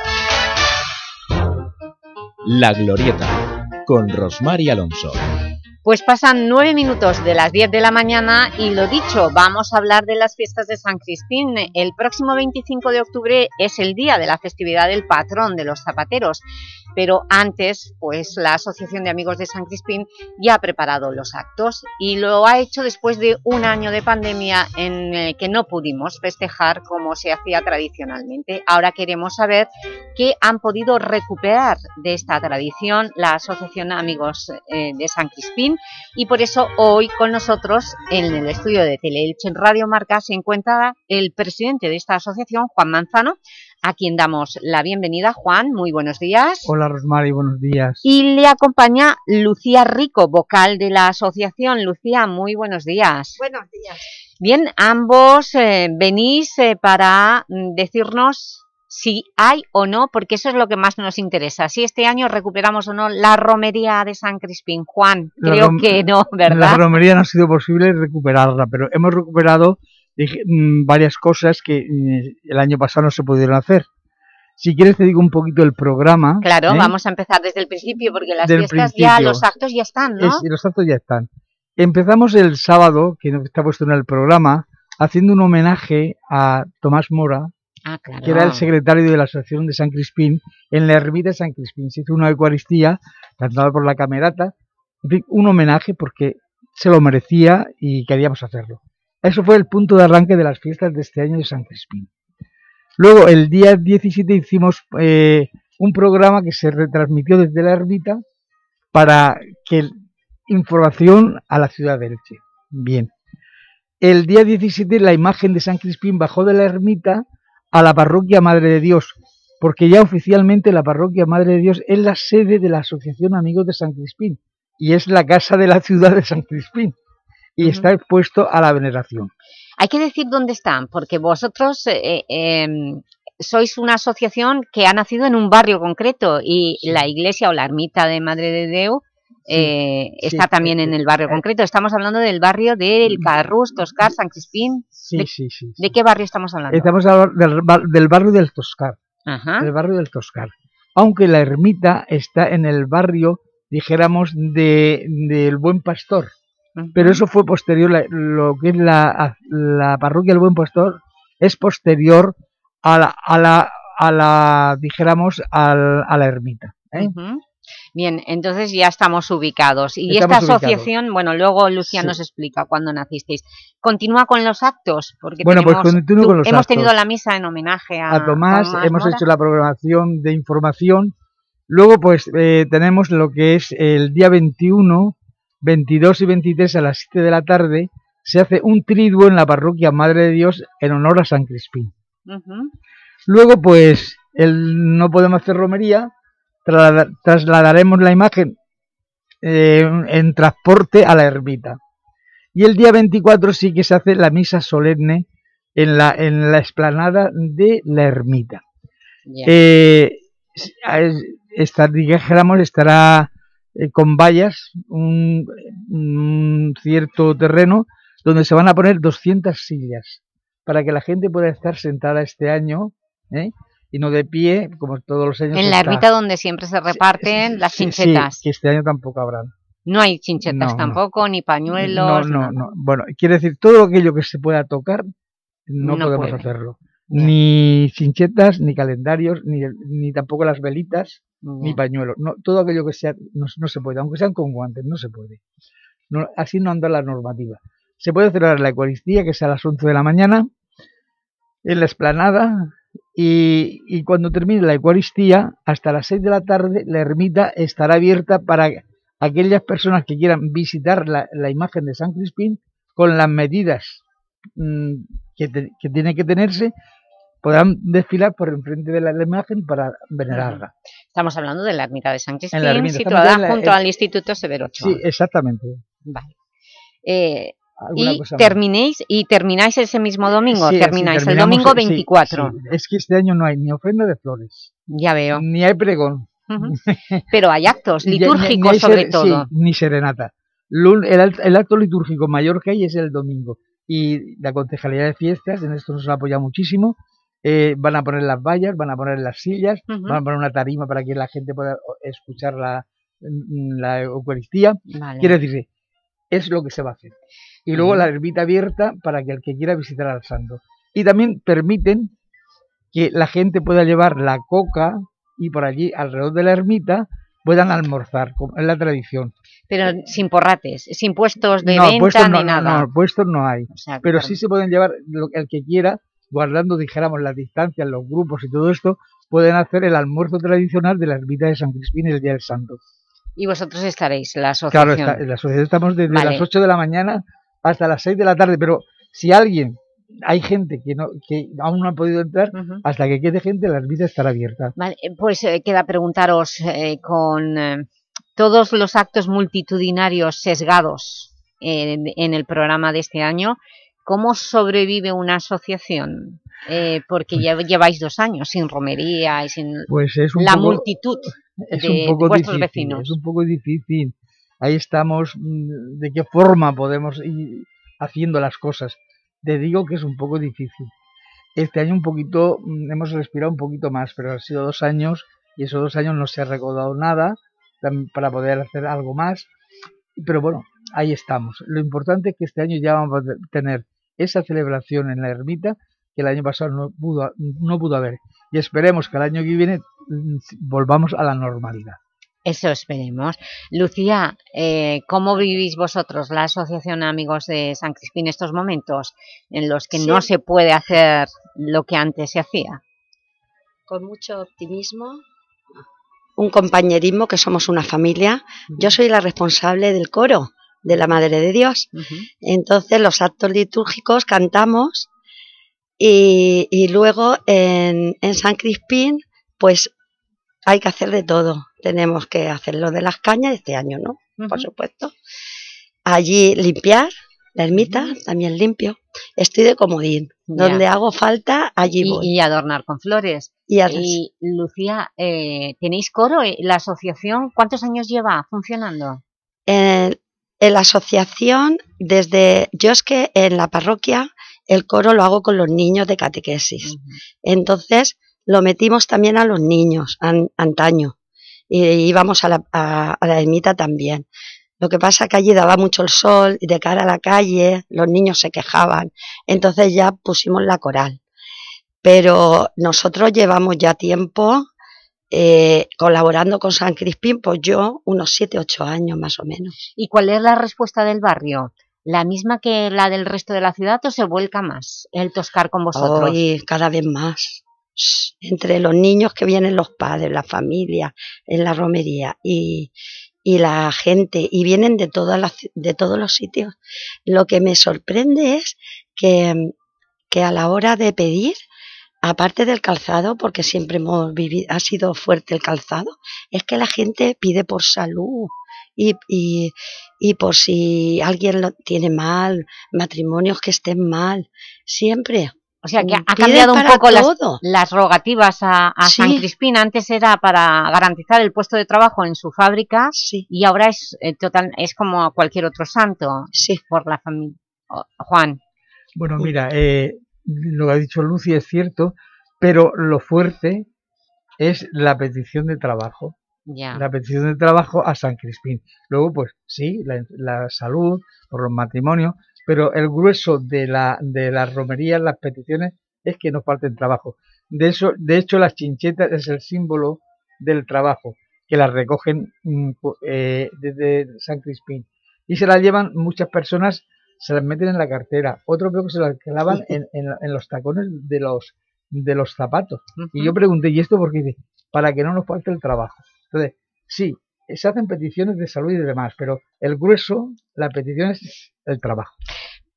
La Glorieta, con Rosmar y Alonso. Pues pasan nueve minutos de las 10 de la mañana y lo dicho, vamos a hablar de las fiestas de San Crispín. El próximo 25 de octubre es el día de la festividad del patrón de los zapateros, pero antes pues la Asociación de Amigos de San Crispín ya ha preparado los actos y lo ha hecho después de un año de pandemia en el que no pudimos festejar como se hacía tradicionalmente. Ahora queremos saber qué han podido recuperar de esta tradición la Asociación Amigos eh, de San Crispín Y por eso hoy con nosotros en el estudio de Teleelche en Radio Marca se encuentra el presidente de esta asociación, Juan Manzano, a quien damos la bienvenida. Juan, muy buenos días. Hola Rosmary, buenos días. Y le acompaña Lucía Rico, vocal de la asociación. Lucía, muy buenos días. Buenos días. Bien, ambos eh, venís eh, para mm, decirnos si hay o no, porque eso es lo que más nos interesa, si este año recuperamos o no la romería de San Crispín. Juan, creo que no, ¿verdad? La romería no ha sido posible recuperarla, pero hemos recuperado mm, varias cosas que mm, el año pasado no se pudieron hacer. Si quieres te digo un poquito el programa. Claro, ¿eh? vamos a empezar desde el principio, porque las fiestas ya, los actos ya están, ¿no? los actos ya están. Empezamos el sábado, que está puesto en el programa, haciendo un homenaje a Tomás Mora, Ah, que era el secretario de la Asociación de San Crispín, en la ermita de San Crispín. Se hizo una Eucaristía, cantada por la camerata, en fin, un homenaje porque se lo merecía y queríamos hacerlo. Eso fue el punto de arranque de las fiestas de este año de San Crispín. Luego, el día 17 hicimos eh, un programa que se retransmitió desde la ermita para que información a la ciudad de Elche. Bien. El día 17 la imagen de San Crispín bajó de la ermita a la parroquia Madre de Dios, porque ya oficialmente la parroquia Madre de Dios es la sede de la Asociación Amigos de San Crispín y es la casa de la ciudad de San Crispín y está expuesto a la veneración. Hay que decir dónde están, porque vosotros eh, em, sois una asociación que ha nacido en un barrio concreto y la iglesia o la ermita de Madre de Dios eh, está también en el barrio concreto. Estamos hablando del barrio del Carrus, Toscar, San Crispín. Sí, sí, sí, ¿De qué barrio estamos hablando? Estamos hablando del, barrio del Toscar. Del barrio del Toscar. Aunque la ermita está en el barrio, dijéramos, del Buen Pastor. Pero eso fue posterior, lo que es la, parroquia del Buen Pastor es posterior a la, a la, a la dijéramos, a la ermita. ¿eh? Bien, entonces ya estamos ubicados. Y esta asociación, bueno, luego Lucía nos explica cuándo nacisteis. ¿Continúa con los actos? Porque bueno, pues continúo con los hemos tenido la misa en homenaje a, a Tomás, hemos hecho la programación de información. Luego, pues, eh, tenemos lo que es el día 21, 22 y 23 a las 7 de la tarde, se hace un triduo en la parroquia Madre de Dios en honor a San Crispín. Luego, pues, el, no podemos hacer romería, trasladaremos la imagen eh, en transporte a la ermita. Y el día 24 sí que se hace la misa solemne en la, en la explanada de la ermita. Eh, estará eh, con vallas un, cierto terreno donde se van a poner 200 sillas para que la gente pueda estar sentada este año ¿eh? Y no de pie, como todos los años. En la ermita donde siempre se reparten las chinchetas. Sí, que este año tampoco habrán. No hay chinchetas tampoco, ni pañuelos. No, no, no. Bueno, quiere decir, todo aquello que se pueda tocar, no, podemos hacerlo. Ni chinchetas, ni calendarios, ni, ni tampoco las velitas, ni pañuelos. No, todo aquello que sea, no, se puede, aunque sean con guantes, no se puede. así no anda la normativa. Se puede celebrar la Eucaristía, que sea a las 11 de la mañana, en la esplanada, y, cuando termine la Eucaristía, hasta las 6 de la tarde, la ermita estará abierta para aquellas personas que quieran visitar la, imagen de San Crispín con las medidas mm, que, tiene que tenerse, podrán desfilar por enfrente de la, imagen para venerarla. Estamos hablando de la ermita de San Crispín, situada junto al Instituto Severo Sí, exactamente. Vale. Eh, y terminéis y termináis ese mismo domingo, termináis el domingo 24. es que este año no hay ni ofrenda de flores. Ya veo. Ni hay pregón. Pero hay actos litúrgicos sobre todo. ni serenata. El, acto litúrgico mayor que hay es el domingo. Y la Concejalía de Fiestas, en esto nos apoya muchísimo, eh, van a poner las vallas, van a poner las sillas, van a poner una tarima para que la gente pueda escuchar la, la Eucaristía. Quiere decir, es lo que se va a hacer y luego la ermita abierta para que el que quiera visitar al santo. Y también permiten que la gente pueda llevar la coca y por allí, alrededor de la ermita, puedan almorzar, como es la tradición. Pero sin porrates, sin puestos de venta ni nada. No, puestos no hay. pero sí se pueden llevar lo, el que quiera, guardando, dijéramos, las distancias, los grupos y todo esto, pueden hacer el almuerzo tradicional de la ermita de San Crispín el Día del Santo. Y vosotros estaréis, la asociación. Claro, la asociación estamos desde las 8 de la mañana hasta las 6 de la tarde, pero si alguien, hay gente que no que aún no ha podido entrar, hasta que quede gente la ermita estará abierta. Vale, pues eh, queda preguntaros eh, con eh, todos los actos multitudinarios sesgados en, el programa de este año, ¿cómo sobrevive una asociación? porque ya lleváis dos años sin romería y sin pues la multitud es un poco difícil, Es un poco difícil. Ahí estamos, mm, de qué forma podemos ir haciendo las cosas. Te digo que es un poco difícil. Este año un poquito, mm, hemos respirado un poquito más, pero han sido dos años y esos dos años no se ha recordado nada para poder hacer algo más. Pero bueno, ahí estamos. Lo importante es que este año ya vamos a tener esa celebración en la ermita que el año pasado no pudo, no pudo haber. Y esperemos que el año que viene mm, volvamos a la normalidad. Eso esperemos. Lucía, eh, ¿cómo vivís vosotros la Asociación Amigos de San Crispín estos momentos en los que no se puede hacer lo que antes se hacía? Con mucho optimismo, un compañerismo, que somos una familia. Yo soy la responsable del coro de la Madre de Dios. Entonces los actos litúrgicos cantamos y, luego en, San Crispín, pues hay que hacer de todo. Tenemos que hacer lo de las cañas este año, ¿no? Por supuesto. Allí limpiar la ermita, también limpio. Estoy de comodín. Donde hago falta, allí y, voy. Y adornar con flores. Y, Lucía, eh, ¿tenéis coro? ¿La asociación cuántos años lleva funcionando? En, la asociación, desde... Yo es que en la parroquia el coro lo hago con los niños de catequesis. Entonces lo metimos también a los niños antaño y íbamos a la, a, la ermita también. Lo que pasa es que allí daba mucho el sol y de cara a la calle los niños se quejaban. Entonces ya pusimos la coral. Pero nosotros llevamos ya tiempo eh, colaborando con San Crispín, pues yo unos 7, 8 años más o menos. ¿Y cuál es la respuesta del barrio? la misma que la del resto de la ciudad o se vuelca más el toscar con vosotros? Hoy cada vez más. Entre los niños que vienen los padres, la familia, en la romería y, la gente, y vienen de, todas de todos los sitios. Lo que me sorprende es que, que a la hora de pedir, aparte del calzado, porque siempre hemos vivido, ha sido fuerte el calzado, es que la gente pide por salud, y, y, por si alguien lo tiene mal, matrimonios que estén mal, siempre. O sea, que ha cambiado un poco las, las, rogativas a, San Crispín. Antes era para garantizar el puesto de trabajo en su fábrica y ahora es, eh, total, es como cualquier otro santo sí. por la familia. Juan. Bueno, mira, eh, lo que ha dicho Lucy es cierto, pero lo fuerte es la petición de trabajo la petición de trabajo a San Crispín. Luego, pues sí, la, salud, por los matrimonios, pero el grueso de la, de las romerías, las peticiones, es que no falten trabajo. De, eso, de hecho, las chinchetas es el símbolo del trabajo, que las recogen mm, eh, desde San Crispín. Y se las llevan muchas personas, se las meten en la cartera. Otros veo que se las clavan en, en, los tacones de los, de los zapatos. Y yo pregunté, ¿y esto por qué? Para que no nos falte el trabajo. Entonces, sí, se hacen peticiones de salud y demás, pero el grueso, la petición es el trabajo.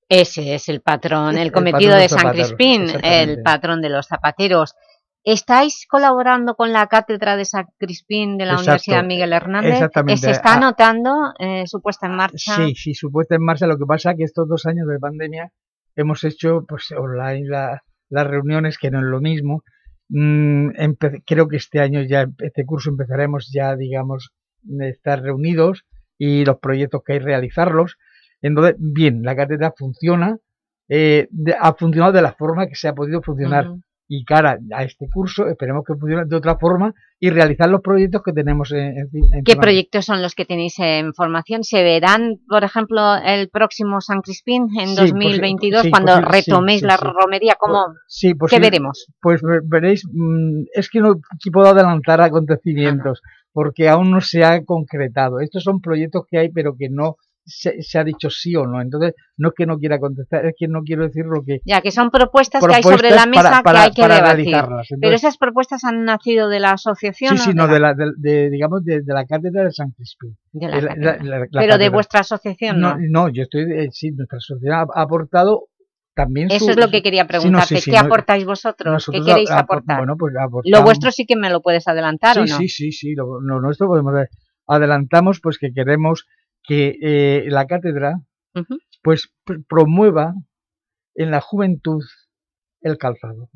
Ese es el patrón, el cometido de San Crispín, el patrón de los zapateros. ¿Estáis colaborando con la cátedra de San Crispín de la Universidad Miguel Hernández? Exactamente. ¿Se está anotando eh, su puesta en marcha? Sí, sí, su puesta en marcha. Lo que pasa es que estos dos años de pandemia hemos hecho pues online las reuniones, que no es lo mismo, Mm, creo que este año ya, este curso empezaremos ya, digamos, estar reunidos y los proyectos que hay realizarlos. Entonces, bien, la cátedra funciona, eh, ha funcionado de la forma que se ha podido funcionar y cara a este curso esperemos que funcione de otra forma y realizar los proyectos que tenemos en, ¿Qué proyectos son los que tenéis en formación? ¿Se verán, por ejemplo, el próximo San Crispín en 2022 cuando retoméis la romería? ¿Cómo, ¿Qué veremos? Pues veréis, mm, es que no puedo adelantar acontecimientos porque aún no se ha concretado. Estos son proyectos que hay pero que no se, ha dicho sí o no. Entonces, no es que no quiera contestar, es que no quiero decir lo que... Ya, que son propuestas, que hay sobre la mesa que hay que debatir. Pero esas propuestas han nacido de la asociación. Sí, sí, no, de la, de, digamos, de, la cátedra de San Crispín. Pero de vuestra asociación no. No, yo estoy, eh, sí, nuestra asociación ha, aportado también Eso es lo que quería preguntarte. ¿Qué aportáis vosotros? ¿Qué queréis aportar? Bueno, pues lo vuestro sí que me lo puedes adelantar, ¿o no? Sí, sí, sí. Lo, lo nuestro podemos adelantamos pues que queremos que eh, la cátedra pues promueva en la juventud el calzado,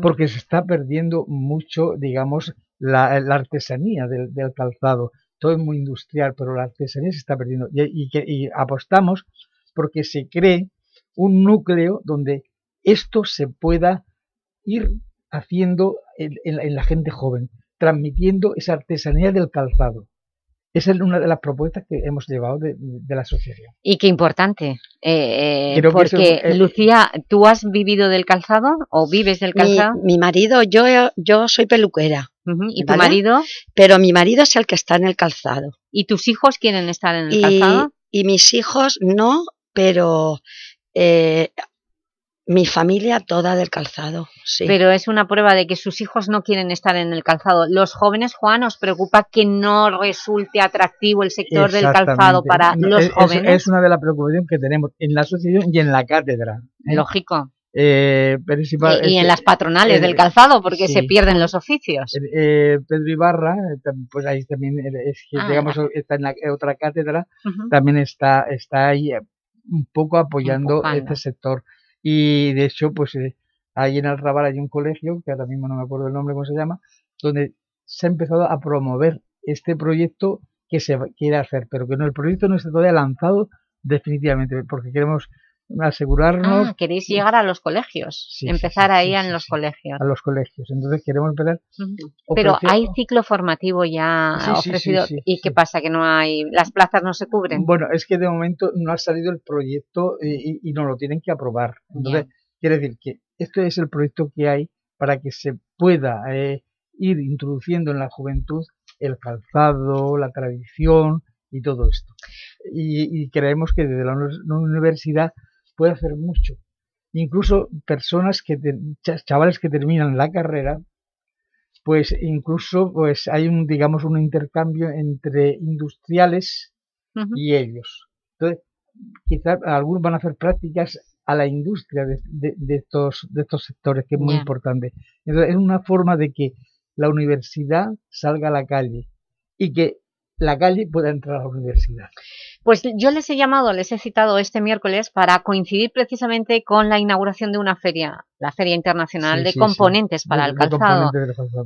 porque se está perdiendo mucho, digamos, la, artesanía del, calzado. Todo es muy industrial, pero la artesanía se está perdiendo. Y, y, apostamos porque se cree un núcleo donde esto se pueda ir haciendo en la gente joven, transmitiendo esa artesanía del calzado. Esa es una de las propuestas que hemos llevado de, la asociación. Y qué importante, eh, eh porque Lucía, ¿tú has vivido del calzado o vives del calzado? Mi, marido, yo, yo soy peluquera. ¿Y tu marido? Pero mi marido es el que está en el calzado. ¿Y tus hijos quieren estar en el calzado? Y mis hijos no, pero eh, mi familia toda del calzado, sí. Pero es una prueba de que sus hijos no quieren estar en el calzado. Los jóvenes, Juan, ¿os preocupa que no resulte atractivo el sector del calzado para los jóvenes? Es una de las preocupaciones que tenemos en la asociación y en la cátedra. ¿eh? Lógico. Eh, y, en las patronales del calzado, porque se pierden los oficios. Eh, Pedro Ibarra, pues ahí también, es ah, digamos, está en la otra cátedra, también está, está ahí un poco apoyando este sector. Y de hecho, pues eh, ahí en Alrabar hay un colegio, que ahora mismo no me acuerdo el nombre, cómo se llama, donde se ha empezado a promover este proyecto que se quiere hacer, pero que no, el proyecto no está todavía lanzado definitivamente, porque queremos asegurarnos... Ah, queréis llegar a los colegios, empezar ahí en los colegios. A los colegios, entonces queremos empezar... Pero hay ciclo formativo ya ofrecido, ¿y qué pasa? ¿Que no hay, las plazas no se cubren? Bueno, es que de momento no ha salido el proyecto y, y, no lo tienen que aprobar. Entonces, quiere decir que esto es el proyecto que hay para que se pueda eh, ir introduciendo en la juventud el calzado, la tradición y todo esto. Y, y creemos que desde la universidad puede hacer mucho. Incluso personas que, chavales que terminan la carrera, pues incluso pues hay un, digamos, un intercambio entre industriales y ellos. Entonces, quizás algunos van a hacer prácticas a la industria de, estos, de estos sectores, que es muy importante. Entonces, es una forma de que la universidad salga a la calle y que la calle pueda entrar a la universidad. Pues yo les he llamado, les he citado este miércoles para coincidir precisamente con la inauguración de una feria, la Feria Internacional de Componentes para el calzado,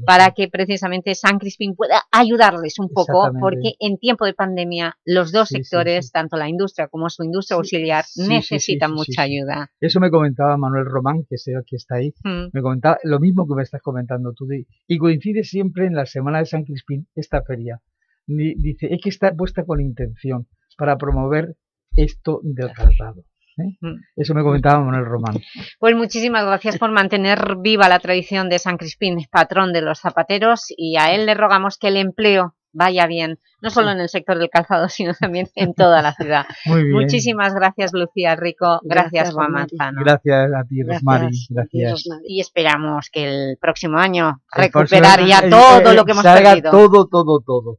para que precisamente San Crispín pueda ayudarles un poco, porque en tiempo de pandemia los dos sectores, tanto la industria como su industria auxiliar, necesitan mucha ayuda. Eso me comentaba Manuel Román, que sé que está ahí, mm. me comentaba lo mismo que me estás comentando tú, y coincide siempre en la Semana de San Crispín esta feria. Dice, es que está puesta con intención para promover esto del calzado. ¿eh? Mm. Eso me comentaba Manuel Román. Pues muchísimas gracias por mantener viva la tradición de San Crispín, patrón de los zapateros, y a él le rogamos que el empleo vaya bien, no solo en el sector del calzado, sino también en toda la ciudad. Muchísimas gracias, Lucía Rico. Gracias, Juan Manzano. Gracias a ti, Rosmari. Gracias. Y esperamos que el próximo año recuperar ya todo lo que hemos perdido. todo, todo, todo.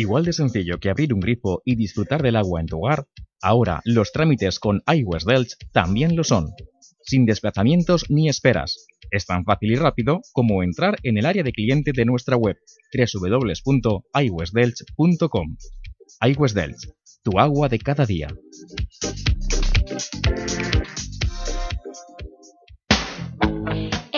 Igual de sencillo que abrir un grifo y disfrutar del agua en tu hogar, ahora los trámites con iWest Delch también lo son, sin desplazamientos ni esperas. Es tan fácil y rápido como entrar en el área de cliente de nuestra web www.iwestdelch.com. iWest Delch, tu agua de cada día.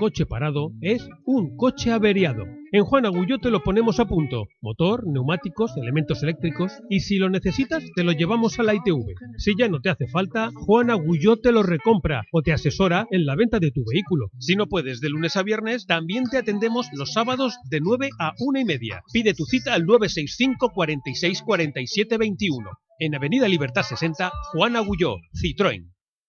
Coche parado es un coche averiado. En Juan Agulló te lo ponemos a punto. Motor, neumáticos, elementos eléctricos y si lo necesitas te lo llevamos a la ITV. Si ya no te hace falta, Juan Agulló te lo recompra o te asesora en la venta de tu vehículo. Si no puedes de lunes a viernes, también te atendemos los sábados de 9 a 1 y media. Pide tu cita al 965 46 47 21. En Avenida Libertad 60, Juan Agulló, Citroën.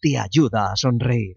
te ayuda a sonreír.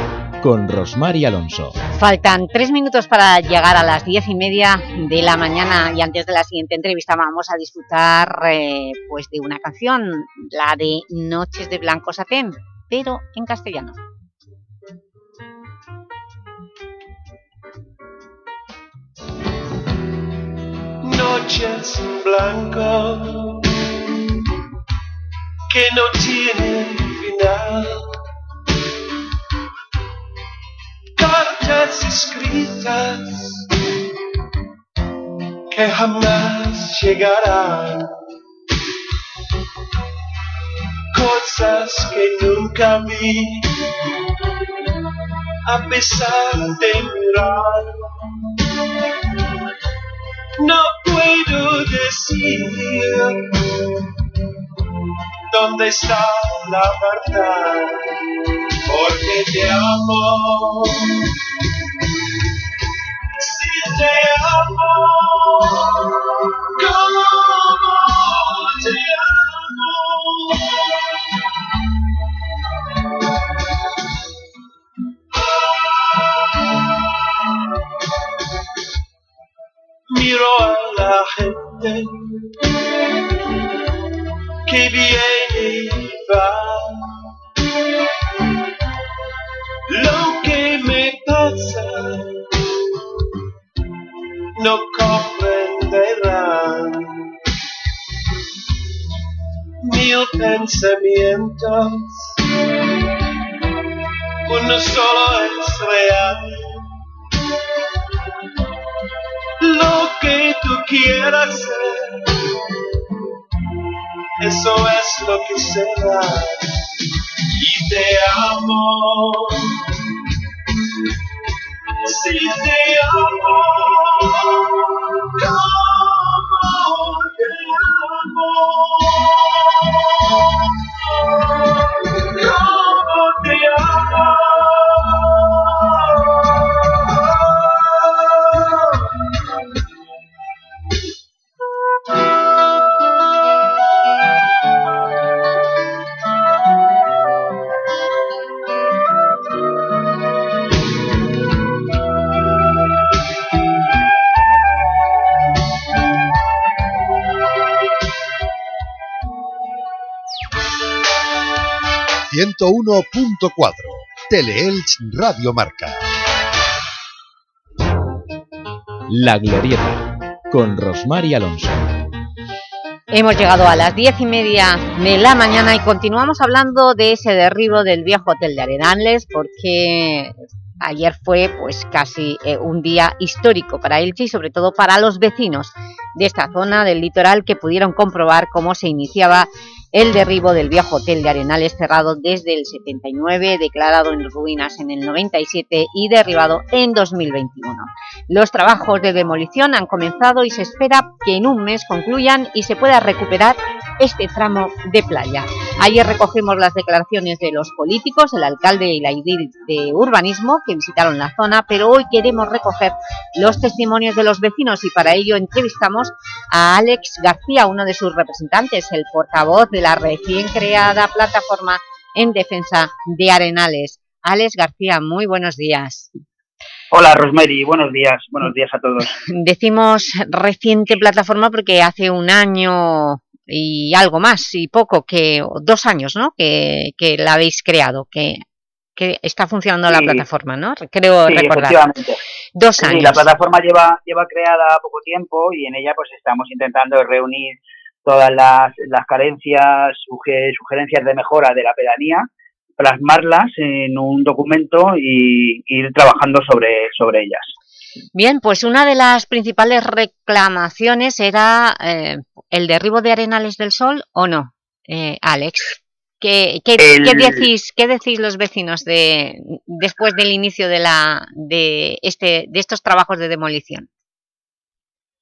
con Rosmar y Alonso. Faltan tres minutos para llegar a las diez y media de la mañana y antes de la siguiente entrevista vamos a disfrutar eh, pues de una canción, la de Noches de Blanco Satén, pero en castellano. Noches en blanco que no tienen final cartas escritas que jamás llegarán. Cosas que nunca vi, a pesar de mirar. No puedo decir dónde está la verdad porque te amo. Lo que me pasa no comprenderán mil pensamientos. Uno solo es real. Lo que tú quieras ser eso es lo que será. Y te amo. Si te amo, como te amo. 101.4 Teleelch Radio Marca. La Glorieta con Rosmar y Alonso. Hemos llegado a las diez y media de la mañana y continuamos hablando de ese derribo del viejo hotel de Arenales porque ayer fue pues casi eh, un día histórico para Elche y sobre todo para los vecinos de esta zona del litoral que pudieron comprobar cómo se iniciaba el derribo del viejo hotel de Arenales cerrado desde el 79, declarado en ruinas en el 97 y derribado en 2021. Los trabajos de demolición han comenzado y se espera que en un mes concluyan y se pueda recuperar este tramo de playa. Ayer recogemos las declaraciones de los políticos, el alcalde y la edil de urbanismo que visitaron la zona, pero hoy queremos recoger los testimonios de los vecinos y para ello entrevistamos a Alex García, uno de sus representantes, el portavoz de la recién creada plataforma en defensa de Arenales. Alex García, muy buenos días. Hola Rosemary, buenos días, buenos días a todos. Decimos reciente plataforma porque hace un año y algo más y poco, que dos años ¿no? que, que la habéis creado, que, que está funcionando la plataforma, ¿no? Creo recordar. Dos años. la plataforma lleva, lleva creada poco tiempo y en ella pues estamos intentando reunir todas las, las carencias, sugerencias de mejora de la pedanía, plasmarlas en un documento y ir trabajando sobre, sobre ellas. Bien, pues una de las principales reclamaciones era eh, el derribo de Arenales del Sol, ¿o no, eh, Alex? ¿Qué, qué, decís, ¿Qué decís los vecinos de, después del inicio de, la, de, este, de estos trabajos de demolición?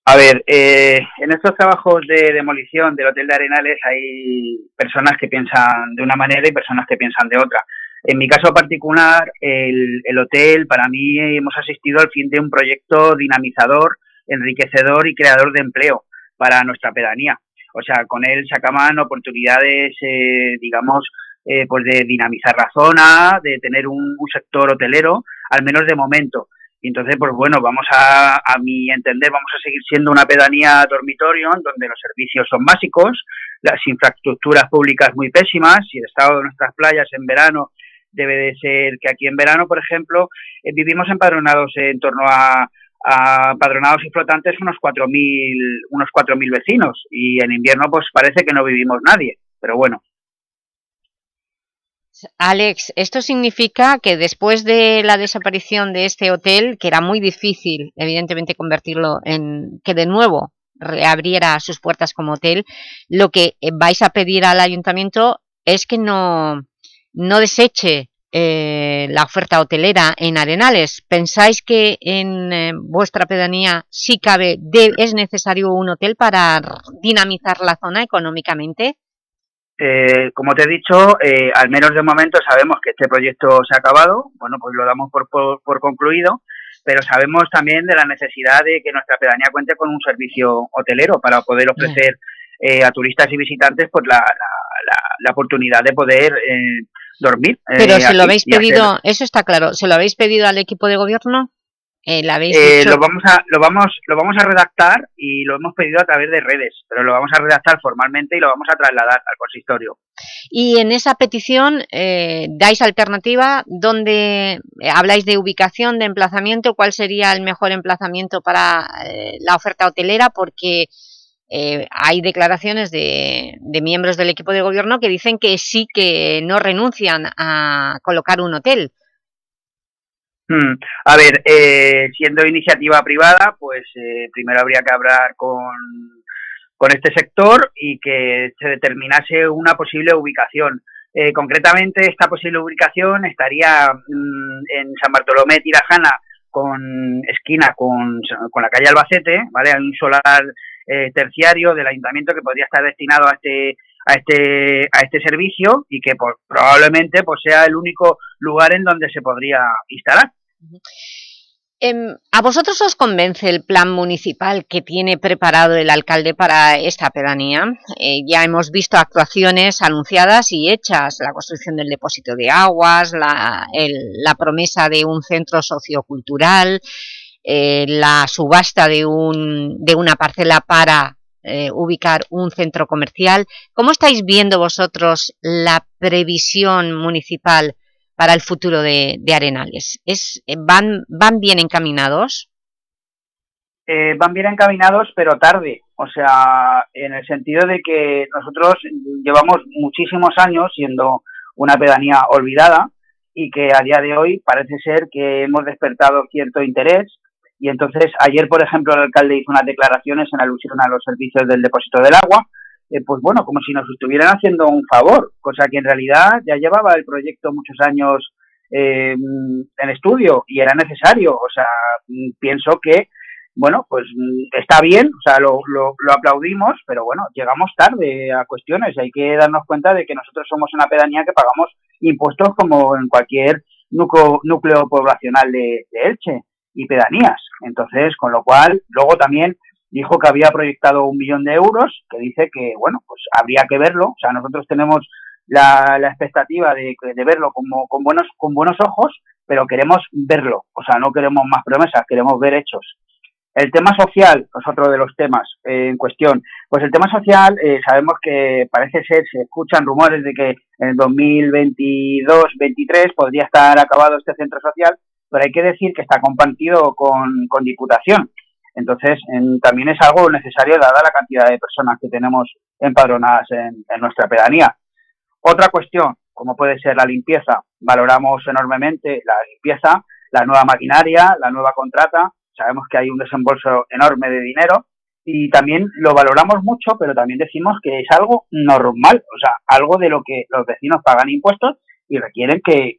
A ver, eh, en estos trabajos de demolición del Hotel de Arenales hay personas que piensan de una manera y personas que piensan de otra. En mi caso particular, el, el hotel, para mí, hemos asistido al fin de un proyecto dinamizador, enriquecedor y creador de empleo para nuestra pedanía. O sea, con él se acaban oportunidades, eh, digamos, eh, pues de dinamizar la zona, de tener un, sector hotelero, al menos de momento. Y entonces, pues bueno, vamos a, a mi entender, vamos a seguir siendo una pedanía dormitorio donde los servicios son básicos, las infraestructuras públicas muy pésimas y el estado de nuestras playas en verano debe de ser que aquí en verano, por ejemplo, eh, vivimos empadronados en torno a, a padronados y flotantes unos 4.000 unos 4.000 vecinos y en invierno pues parece que no vivimos nadie, pero bueno. Alex, esto significa que después de la desaparición de este hotel, que era muy difícil, evidentemente, convertirlo en... que de nuevo reabriera sus puertas como hotel, lo que vais a pedir al ayuntamiento es que no, no deseche eh, la oferta hotelera en Arenales. ¿Pensáis que en eh, vuestra pedanía sí cabe, es necesario un hotel para dinamizar la zona económicamente? Eh, como te he dicho, al menos de momento sabemos que este proyecto se ha acabado, bueno, pues lo damos por, por, concluido, pero sabemos también de la necesidad de que nuestra pedanía cuente con un servicio hotelero para poder ofrecer a turistas y visitantes pues la, la, la, oportunidad de poder dormir. Pero eh, se lo habéis pedido, eso está claro, ¿se lo habéis pedido al equipo de gobierno? Eh, eh, lo vamos a lo vamos lo vamos a redactar y lo hemos pedido a través de redes pero lo vamos a redactar formalmente y lo vamos a trasladar al consistorio y en esa petición dais alternativa donde habláis de ubicación de emplazamiento cuál sería el mejor emplazamiento para la oferta hotelera porque eh, hay declaraciones de, miembros del equipo de gobierno que dicen que sí que no renuncian a colocar un hotel. Hmm. A ver, eh, siendo iniciativa privada, pues eh, primero habría que hablar con, con este sector y que se determinase una posible ubicación. concretamente, esta posible ubicación estaría mm, en San Bartolomé Tirajana, con esquina con, con la calle Albacete, ¿vale? Hay un solar eh, terciario del ayuntamiento que podría estar destinado a este, a este, a este servicio y que probablemente pues, sea el único lugar en donde se podría instalar. Em, ¿A vosotros os convence el plan municipal que tiene preparado el alcalde para esta pedanía? Eh, ya hemos visto actuaciones anunciadas y hechas, la construcción del depósito de aguas, la, promesa de un centro sociocultural, eh, la subasta de, un, de una parcela para eh, ubicar un centro comercial. ¿Cómo estáis viendo vosotros la previsión municipal para el futuro de, Arenales? ¿Es, eh, van, ¿Van bien encaminados? Eh, van bien encaminados, pero tarde. O sea, en el sentido de que nosotros llevamos muchísimos años siendo una pedanía olvidada y que a día de hoy parece ser que hemos despertado cierto interés y entonces ayer, por ejemplo, el alcalde hizo unas declaraciones en alusión a los servicios del depósito del agua eh, pues bueno, como si nos estuvieran haciendo un favor, cosa que en realidad ya llevaba el proyecto muchos años eh, en estudio y era necesario. O sea, pienso que, bueno, pues está bien, o sea, lo, lo, aplaudimos, pero bueno, llegamos tarde a cuestiones. Hay que darnos cuenta de que nosotros somos una pedanía que pagamos impuestos como en cualquier núcleo, núcleo poblacional de Elche y pedanías. Entonces, con lo cual, luego también dijo que había proyectado un millón de euros, que dice que, bueno, pues habría que verlo. O sea, nosotros tenemos la, la expectativa de, de, verlo como, con, buenos, con buenos ojos, pero queremos verlo. O sea, no queremos más promesas, queremos ver hechos. El tema social es otro de los temas en cuestión. Pues el tema social, eh, sabemos que parece ser, se escuchan rumores de que en el 2022-23 podría estar acabado este centro social, pero hay que decir que está compartido con, con Diputación. Entonces, también es algo necesario dada la cantidad de personas que tenemos empadronadas en, nuestra pedanía. Otra cuestión, como puede ser la limpieza, valoramos enormemente la limpieza, la nueva maquinaria, la nueva contrata, sabemos que hay un desembolso enorme de dinero y también lo valoramos mucho, pero también decimos que es algo normal, o sea, algo de lo que los vecinos pagan impuestos y requieren que,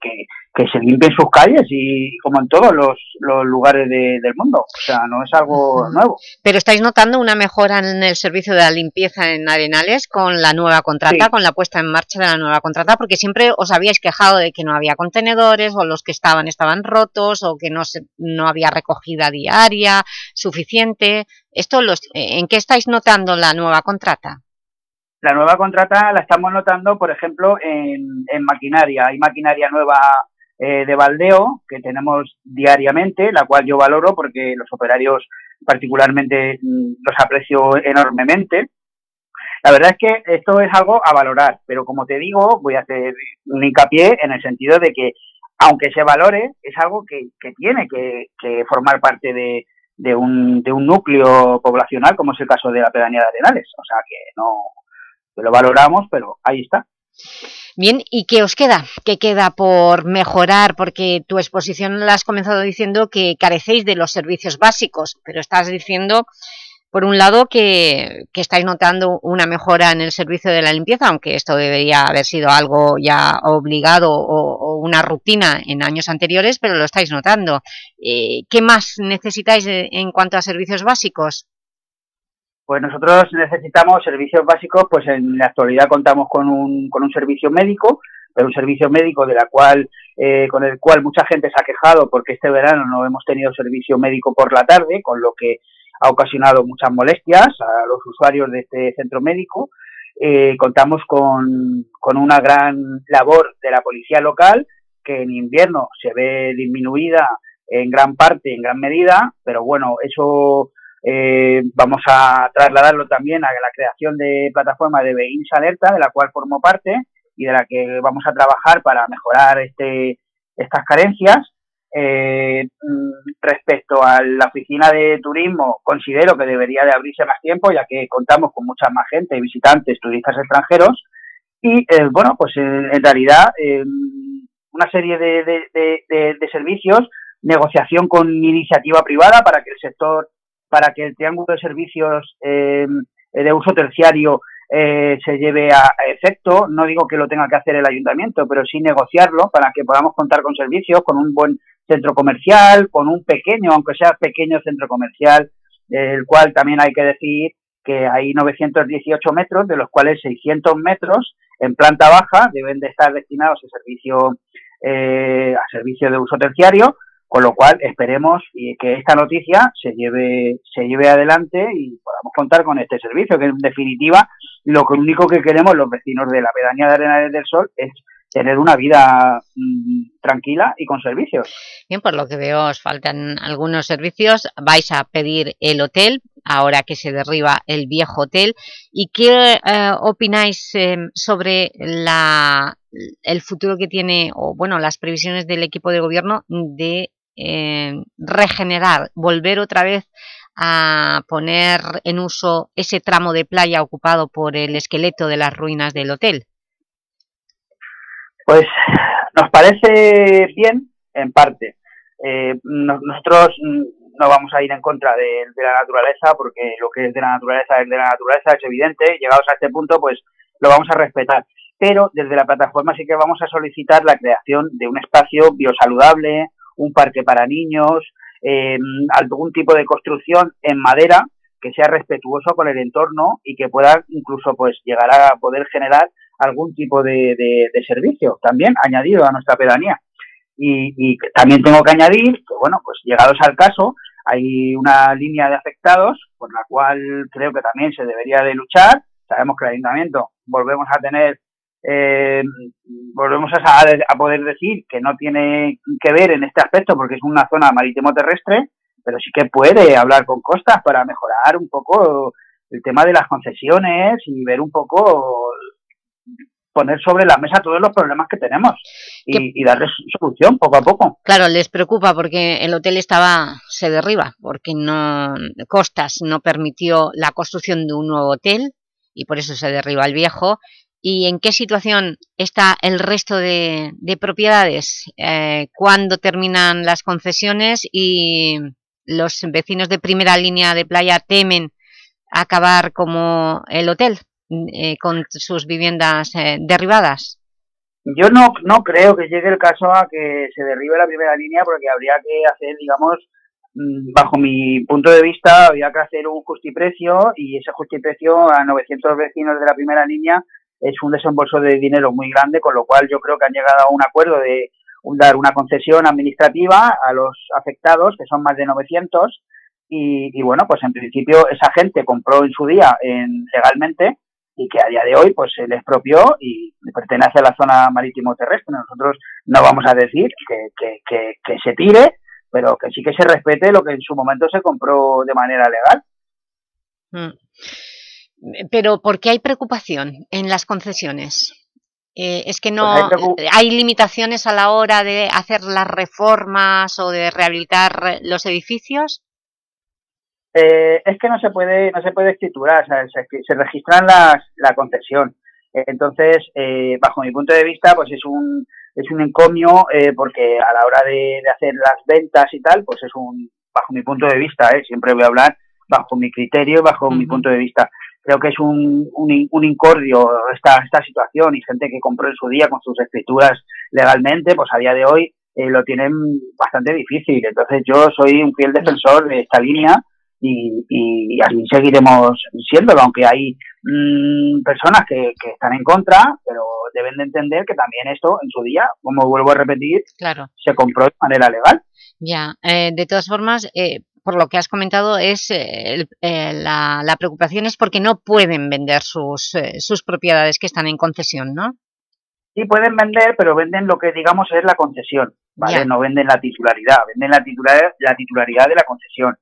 se limpien sus calles y como en todos los, lugares del mundo. O sea, no es algo nuevo. Pero estáis notando una mejora en el servicio de la limpieza en Arenales con la nueva contrata, con la puesta en marcha de la nueva contrata, porque siempre os habíais quejado de que no había contenedores o los que estaban estaban rotos o que no, se, no había recogida diaria suficiente. Esto los, ¿En qué estáis notando la nueva contrata? La nueva contrata la estamos notando, por ejemplo, en, maquinaria. Hay maquinaria nueva eh, de baldeo que tenemos diariamente, la cual yo valoro porque los operarios particularmente mm, los aprecio enormemente. La verdad es que esto es algo a valorar, pero como te digo, voy a hacer un hincapié en el sentido de que, aunque se valore, es algo que, tiene que, formar parte de, un, de un núcleo poblacional, como es el caso de la pedanía de Arenales. O sea, que no, lo valoramos, pero ahí está. Bien, ¿y qué os queda? ¿Qué queda por mejorar? Porque tu exposición la has comenzado diciendo que carecéis de los servicios básicos, pero estás diciendo, por un lado, que, estáis notando una mejora en el servicio de la limpieza, aunque esto debería haber sido algo ya obligado o, una rutina en años anteriores, pero lo estáis notando. Eh, ¿Qué más necesitáis en cuanto a servicios básicos? Pues nosotros necesitamos servicios básicos, pues en la actualidad contamos con un, con un servicio médico, pero un servicio médico de la cual, eh, con el cual mucha gente se ha quejado porque este verano no hemos tenido servicio médico por la tarde, con lo que ha ocasionado muchas molestias a los usuarios de este centro médico. Eh, contamos con, con una gran labor de la policía local, que en invierno se ve disminuida en gran parte, en gran medida, pero bueno, eso eh, vamos a trasladarlo también a la creación de plataforma de Beins Alerta, de la cual formo parte y de la que vamos a trabajar para mejorar este, estas carencias. Eh, mm, respecto a la oficina de turismo, considero que debería de abrirse más tiempo, ya que contamos con mucha más gente, visitantes, turistas extranjeros. Y eh, bueno, pues en, realidad una serie de, de servicios, negociación con iniciativa privada para que el sector para que el triángulo de servicios eh, de uso terciario eh, se lleve a efecto. No digo que lo tenga que hacer el ayuntamiento, pero sí negociarlo para que podamos contar con servicios, con un buen centro comercial, con un pequeño, aunque sea pequeño centro comercial, el cual también hay que decir que hay 918 metros, de los cuales 600 metros en planta baja deben de estar destinados a servicio, eh, a servicio de uso terciario, con lo cual esperemos que esta noticia se lleve, se lleve adelante y podamos contar con este servicio, que en definitiva lo único que queremos los vecinos de la pedanía de Arenales del Sol es tener una vida mm, tranquila y con servicios. Bien, por lo que veo os faltan algunos servicios. Vais a pedir el hotel, ahora que se derriba el viejo hotel. ¿Y qué eh, opináis eh, sobre la, el futuro que tiene, o bueno, las previsiones del equipo de gobierno de eh, regenerar, volver otra vez a poner en uso ese tramo de playa ocupado por el esqueleto de las ruinas del hotel? Pues nos parece bien, en parte. Eh, nosotros no vamos a ir en contra de, la naturaleza, porque lo que es de la naturaleza es de la naturaleza, es evidente. Llegados a este punto, pues lo vamos a respetar. Pero desde la plataforma sí que vamos a solicitar la creación de un espacio biosaludable, un parque para niños, eh, algún tipo de construcción en madera que sea respetuoso con el entorno y que pueda incluso pues llegar a poder generar algún tipo de, servicio también añadido a nuestra pedanía. Y, también tengo que añadir que, bueno, pues llegados al caso, hay una línea de afectados por la cual creo que también se debería de luchar. Sabemos que el ayuntamiento volvemos a tener, eh, volvemos a, a poder decir que no tiene que ver en este aspecto porque es una zona marítimo terrestre, pero sí que puede hablar con costas para mejorar un poco el tema de las concesiones y ver un poco poner sobre la mesa todos los problemas que tenemos y, darles solución poco a poco. Claro, les preocupa porque el hotel estaba se derriba, porque no Costas no permitió la construcción de un nuevo hotel y por eso se derriba el viejo. ¿Y en qué situación está el resto de, propiedades? Eh, ¿Cuándo terminan las concesiones y los vecinos de primera línea de playa temen acabar como el hotel? Eh, con sus viviendas eh, derribadas? Yo no, no creo que llegue el caso a que se derribe la primera línea porque habría que hacer, digamos, mm, bajo mi punto de vista, habría que hacer un justiprecio y ese justiprecio a 900 vecinos de la primera línea es un desembolso de dinero muy grande, con lo cual yo creo que han llegado a un acuerdo de dar una concesión administrativa a los afectados, que son más de 900, y, bueno, pues en principio esa gente compró en su día en, legalmente y que a día de hoy pues se les expropió y pertenece a la zona marítimo terrestre. Nosotros no vamos a decir que, que, se tire, pero que sí que se respete lo que en su momento se compró de manera legal. Mm. Pero ¿por qué hay preocupación en las concesiones? Eh, es que no pues hay, limitaciones a la hora de hacer las reformas o de rehabilitar los edificios. Eh, es que no se puede no se puede escriturar, se, registran las, la concesión. Entonces, eh, bajo mi punto de vista, pues es un es un encomio eh, porque a la hora de, hacer las ventas y tal, pues es un bajo mi punto de vista, siempre voy a hablar bajo mi criterio, bajo mi punto de vista. Creo que es un, un, un incordio esta, esta situación y gente que compró en su día con sus escrituras legalmente, pues a día de hoy lo tienen bastante difícil. Entonces yo soy un fiel defensor de esta línea y, y, así seguiremos siéndolo, aunque hay mm, personas que, que, están en contra, pero deben de entender que también esto en su día, como vuelvo a repetir, claro. se compró de manera legal. Ya, eh, de todas formas, eh, por lo que has comentado, es eh, la, la, preocupación es porque no pueden vender sus, sus propiedades que están en concesión, ¿no? Sí pueden vender, pero venden lo que digamos es la concesión, ¿vale? No venden la titularidad, venden la titularidad, la titularidad de la concesión.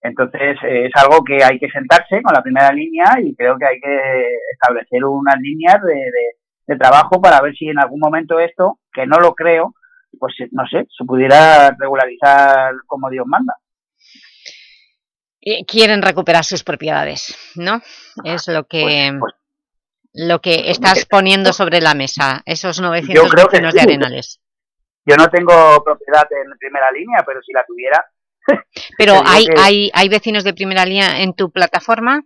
Entonces eh, es algo que hay que sentarse con la primera línea y creo que hay que establecer unas líneas de, trabajo para ver si en algún momento esto, que no lo creo, pues no sé, se pudiera regularizar como Dios manda. Eh, quieren recuperar sus propiedades, ¿no? Es lo que... Pues, pues, lo que estás poniendo sobre la mesa, esos 900 vecinos de Arenales. Yo no tengo propiedad en primera línea, pero si la tuviera, pero hay, hay, hay vecinos de primera línea en tu plataforma.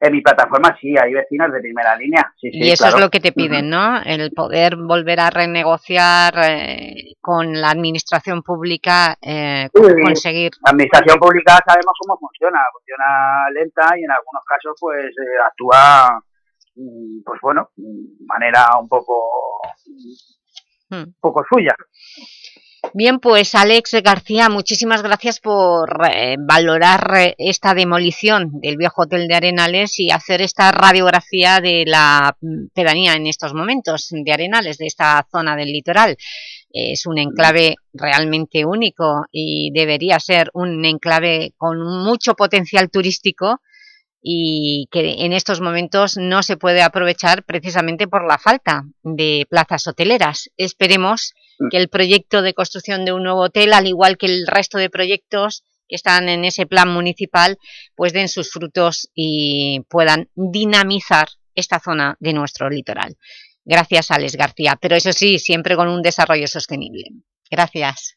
En mi plataforma sí, hay vecinos de primera línea. Sí, y eso es lo que te piden, ¿no? El poder volver a renegociar eh, con la administración pública, eh, conseguir... La administración pública sabemos cómo funciona, funciona lenta y en algunos casos pues eh, actúa, mm, pues bueno, de manera un poco, hmm. un poco suya. Bien, pues Alex García, muchísimas gracias por eh, valorar eh, esta demolición del viejo hotel de Arenales y hacer esta radiografía de la mm, pedanía en estos momentos de Arenales, de esta zona del litoral. Es un enclave realmente único y debería ser un enclave con mucho potencial turístico y que en estos momentos no se puede aprovechar precisamente por la falta de plazas hoteleras. Esperemos que el proyecto de construcción de un nuevo hotel, al igual que el resto de proyectos que están en ese plan municipal, pues den sus frutos y puedan dinamizar esta zona de nuestro litoral. Gracias, Alex García, pero eso sí, siempre con un desarrollo sostenible. Gracias.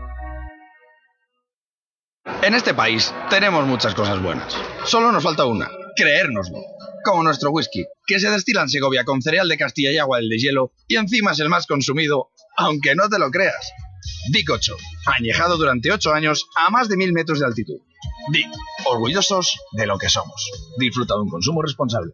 En este país tenemos muchas cosas buenas. Solo nos falta una, creérnoslo como nuestro whisky, que se destila en Segovia con cereal de Castilla y agua del hielo y encima es el más consumido, aunque no te lo creas. Dic 8, añejado durante 8 años a más de 1000 metros de altitud. Dic, orgullosos de lo que somos. Disfruta de un consumo responsable.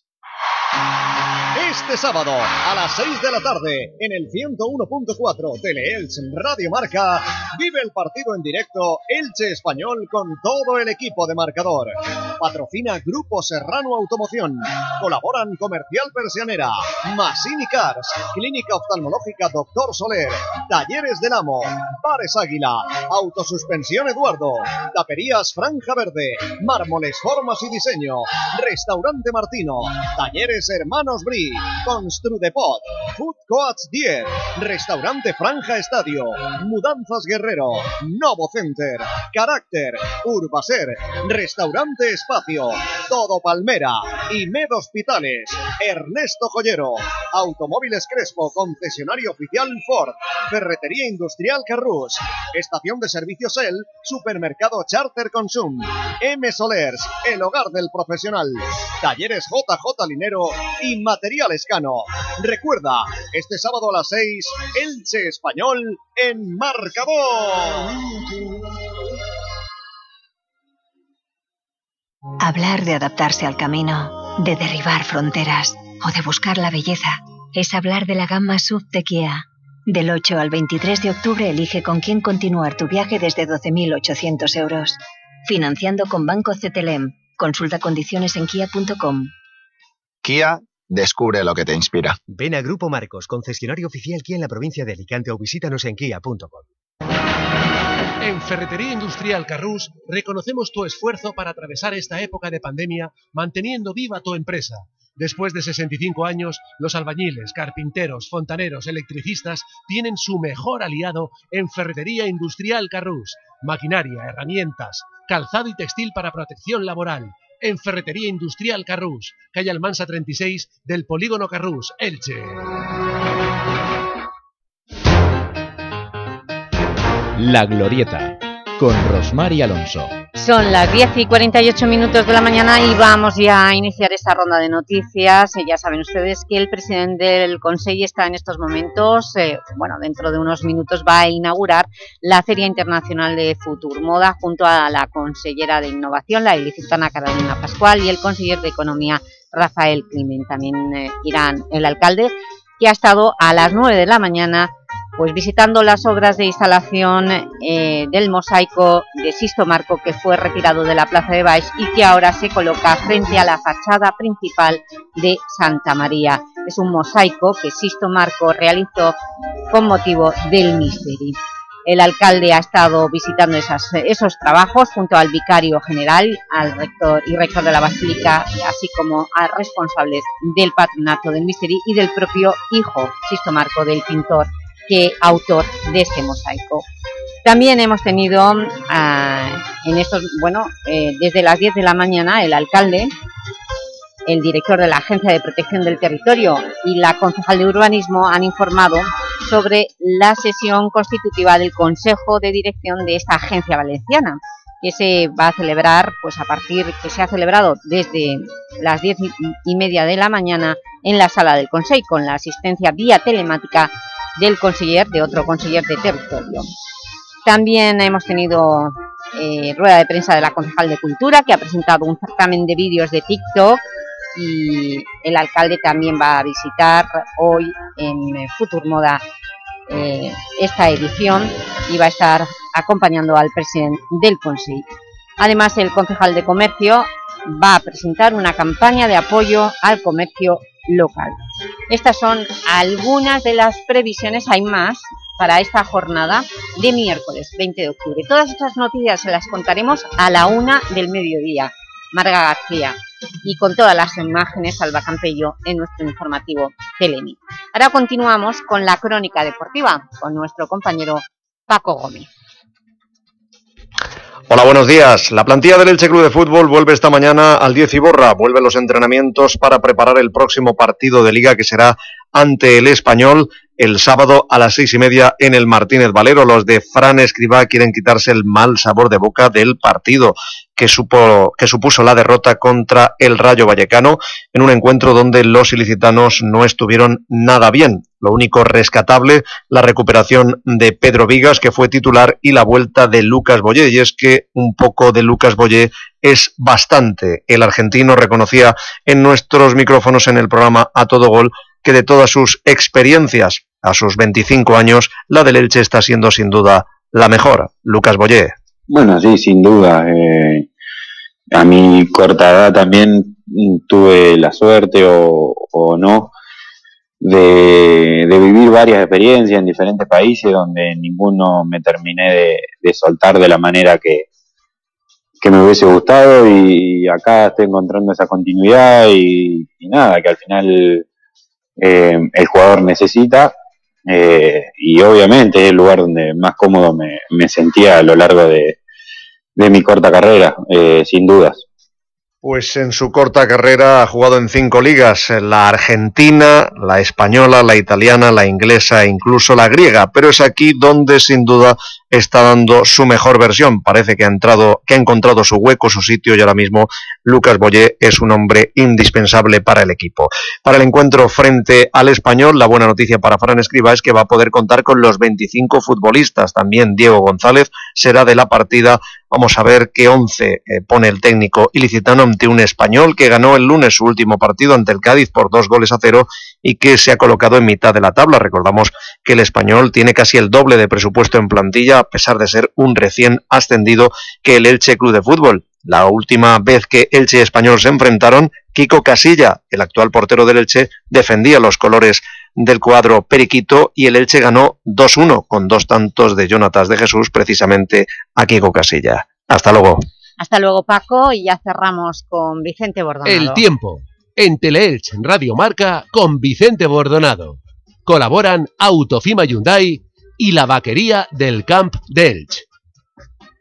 Este sábado a las 6 de la tarde en el 101.4 Tele-Elche Radio Marca vive el partido en directo Elche Español con todo el equipo de marcador. Patrocina Grupo Serrano Automoción. Colaboran Comercial Persianera, Masini Cars, Clínica Oftalmológica Doctor Soler, Talleres del Amo, Bares Águila, Autosuspensión Eduardo, Taperías Franja Verde, Mármoles Formas y Diseño, Restaurante Martino, Talleres Hermanos Bri, Construdepot, Food Coats 10, Restaurante Franja Estadio, Mudanzas Guerrero, Novo Center, Carácter, Urbaser, Restaurante Espacio, Todo Palmera, y Med Hospitales, Ernesto Joyero, Automóviles Crespo, concesionario oficial Ford, Ferretería Industrial Carrus, Estación de Servicios El, Supermercado Charter Consum, M Solers, el hogar del profesional, Talleres JJ Linero y Material Escano. Recuerda, este sábado a las 6, Elche Español en Marcador. Hablar de adaptarse al camino, de derribar fronteras o de buscar la belleza es hablar de la gama SUV de Kia. Del 8 al 23 de octubre elige con quién continuar tu viaje desde 12.800 euros. Financiando con Banco CTLM. Consulta condiciones en kia.com. Kia, descubre lo que te inspira. Ven a Grupo Marcos, concesionario oficial Kia en la provincia de Alicante o visítanos en kia.com. En Ferretería Industrial Carrús reconocemos tu esfuerzo para atravesar esta época de pandemia manteniendo viva tu empresa. Después de 65 años, los albañiles, carpinteros, fontaneros, electricistas tienen su mejor aliado en Ferretería Industrial Carrús. Maquinaria, herramientas, calzado y textil para protección laboral. En Ferretería Industrial Carrús, calle Almansa 36 del Polígono Carrús, Elche. La Glorieta, con Rosmar y Alonso. Son las 10 y 48 minutos de la mañana y vamos ya a iniciar esta ronda de noticias. Eh, ya saben ustedes que el presidente del Consejo está en estos momentos, eh, bueno, dentro de unos minutos va a inaugurar la Feria Internacional de Futur Moda junto a la consellera de Innovación, la ilicitana Carolina Pascual, y el consejero de Economía, Rafael Climent. También eh, irán el alcalde, que ha estado a las 9 de la mañana pues visitando las obras de instalación eh, del mosaico de Sisto Marco que fue retirado de la Plaza de Baix y que ahora se coloca frente a la fachada principal de Santa María. Es un mosaico que Sisto Marco realizó con motivo del Misteri. El alcalde ha estado visitando esos trabajos junto al vicario general, al rector y rector de la Basílica, así como a responsables del patronato del Misteri y del propio hijo, Sisto Marco, del pintor autor de este mosaico. También hemos tenido ah, en estos, bueno, eh, desde las 10 de la mañana el alcalde, el director de la Agencia de Protección del Territorio y la concejal de Urbanismo han informado sobre la sesión constitutiva del Consejo de Dirección de esta agencia valenciana que se va a celebrar, pues a partir que se ha celebrado desde las 10 y media de la mañana en la sala del Consejo con la asistencia vía telemática del conseller, de otro conseller de territorio. También hemos tenido eh, rueda de prensa de la concejal de Cultura, que ha presentado un certamen de vídeos de TikTok y el alcalde también va a visitar hoy en Futur Moda eh, esta edición y va a estar acompañando al presidente del Consejo. Además, el concejal de Comercio va a presentar una campaña de apoyo al comercio local. Estas son algunas de las previsiones, hay más, para esta jornada de miércoles 20 de octubre. Todas estas noticias se las contaremos a la una del mediodía. Marga García y con todas las imágenes Alba Campello en nuestro informativo Telemi. Ahora continuamos con la crónica deportiva con nuestro compañero Paco Gómez. Hola, buenos días. La plantilla del Elche Club de Fútbol vuelve esta mañana al 10 y borra. Vuelve los entrenamientos para preparar el próximo partido de Liga que será ante el Español el sábado a las seis y media en el Martínez Valero. Los de Fran Escribá quieren quitarse el mal sabor de boca del partido que, supo, que supuso la derrota contra el Rayo Vallecano en un encuentro donde los ilicitanos no estuvieron nada bien. Lo único rescatable, la recuperación de Pedro Vigas, que fue titular, y la vuelta de Lucas Boyé. Y es que un poco de Lucas Boyé es bastante. El argentino reconocía en nuestros micrófonos en el programa A Todo Gol que de todas sus experiencias a sus 25 años, la del Elche está siendo sin duda la mejor. Lucas Boyé. Bueno, sí, sin duda. Eh, a mi corta edad también tuve la suerte o, no de, vivir varias experiencias en diferentes países donde ninguno me terminé de, soltar de la manera que, que me hubiese gustado y acá estoy encontrando esa continuidad y, nada, que al final eh, el jugador necesita eh, y obviamente es el lugar donde más cómodo me, me sentía a lo largo de, de mi corta carrera, eh, sin dudas. Pues en su corta carrera ha jugado en cinco ligas, la argentina, la española, la italiana, la inglesa e incluso la griega, pero es aquí donde sin duda está dando su mejor versión. Parece que ha, entrado, que ha encontrado su hueco, su sitio y ahora mismo Lucas Boyé es un hombre indispensable para el equipo. Para el encuentro frente al español, la buena noticia para Fran Escriba es que va a poder contar con los 25 futbolistas. También Diego González será de la partida Vamos a ver qué once eh, pone el técnico ilicitano ante un español que ganó el lunes su último partido ante el Cádiz por dos goles a cero y que se ha colocado en mitad de la tabla. Recordamos que el español tiene casi el doble de presupuesto en plantilla a pesar de ser un recién ascendido que el Elche Club de Fútbol. La última vez que Elche y Español se enfrentaron, Kiko Casilla, el actual portero del Elche, defendía los colores del cuadro Periquito y el Elche ganó 2-1 con dos tantos de Jonatas de Jesús precisamente a Kiko Casilla. Hasta luego. Hasta luego Paco y ya cerramos con Vicente Bordonado. El tiempo en Teleelch Radio Marca con Vicente Bordonado. Colaboran Autofima Hyundai y la vaquería del Camp de Elche.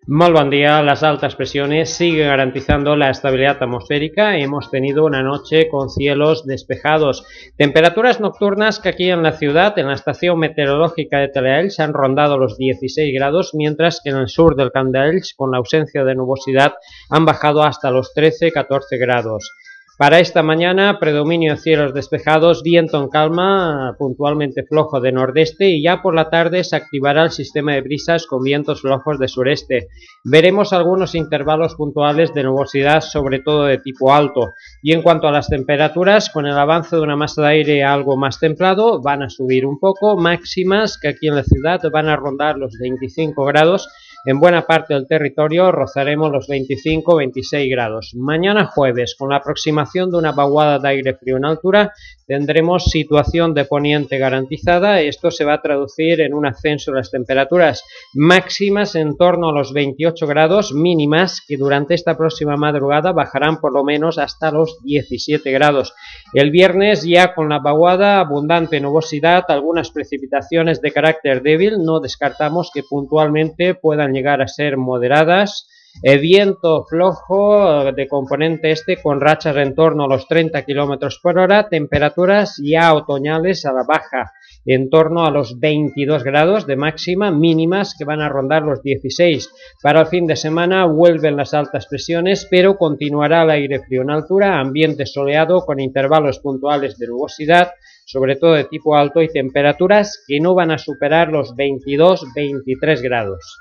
Muy buen día, las altas presiones siguen garantizando la estabilidad atmosférica. Hemos tenido una noche con cielos despejados. Temperaturas nocturnas que aquí en la ciudad, en la estación meteorológica de Teleelch, han rondado los 16 grados, mientras que en el sur del Camp con la ausencia de nubosidad, han bajado hasta los 13-14 grados. Para esta mañana, predominio cielos despejados, viento en calma, puntualmente flojo de nordeste y ya por la tarde se activará el sistema de brisas con vientos flojos de sureste. Veremos algunos intervalos puntuales de nubosidad, sobre todo de tipo alto. Y en cuanto a las temperaturas, con el avance de una masa de aire algo más templado, van a subir un poco, máximas que aquí en la ciudad van a rondar los 25 grados en buena parte del territorio rozaremos los 25-26 grados. Mañana jueves, con la aproximación de una vaguada de aire frío en altura, tendremos situación de poniente garantizada. Esto se va a traducir en un ascenso de las temperaturas máximas en torno a los 28 grados, mínimas que durante esta próxima madrugada bajarán por lo menos hasta los 17 grados. El viernes ya con la vaguada, abundante nubosidad, algunas precipitaciones de carácter débil, no descartamos que puntualmente puedan llegar a ser moderadas, el viento flojo de componente este con rachas en torno a los 30 km por hora, temperaturas ya otoñales a la baja, en torno a los 22 grados de máxima, mínimas que van a rondar los 16. Para el fin de semana vuelven las altas presiones, pero continuará el aire frío en altura, ambiente soleado con intervalos puntuales de nubosidad, sobre todo de tipo alto y temperaturas que no van a superar los 22-23 grados.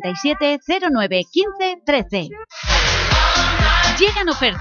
637 09 15 13. Llegan ofertas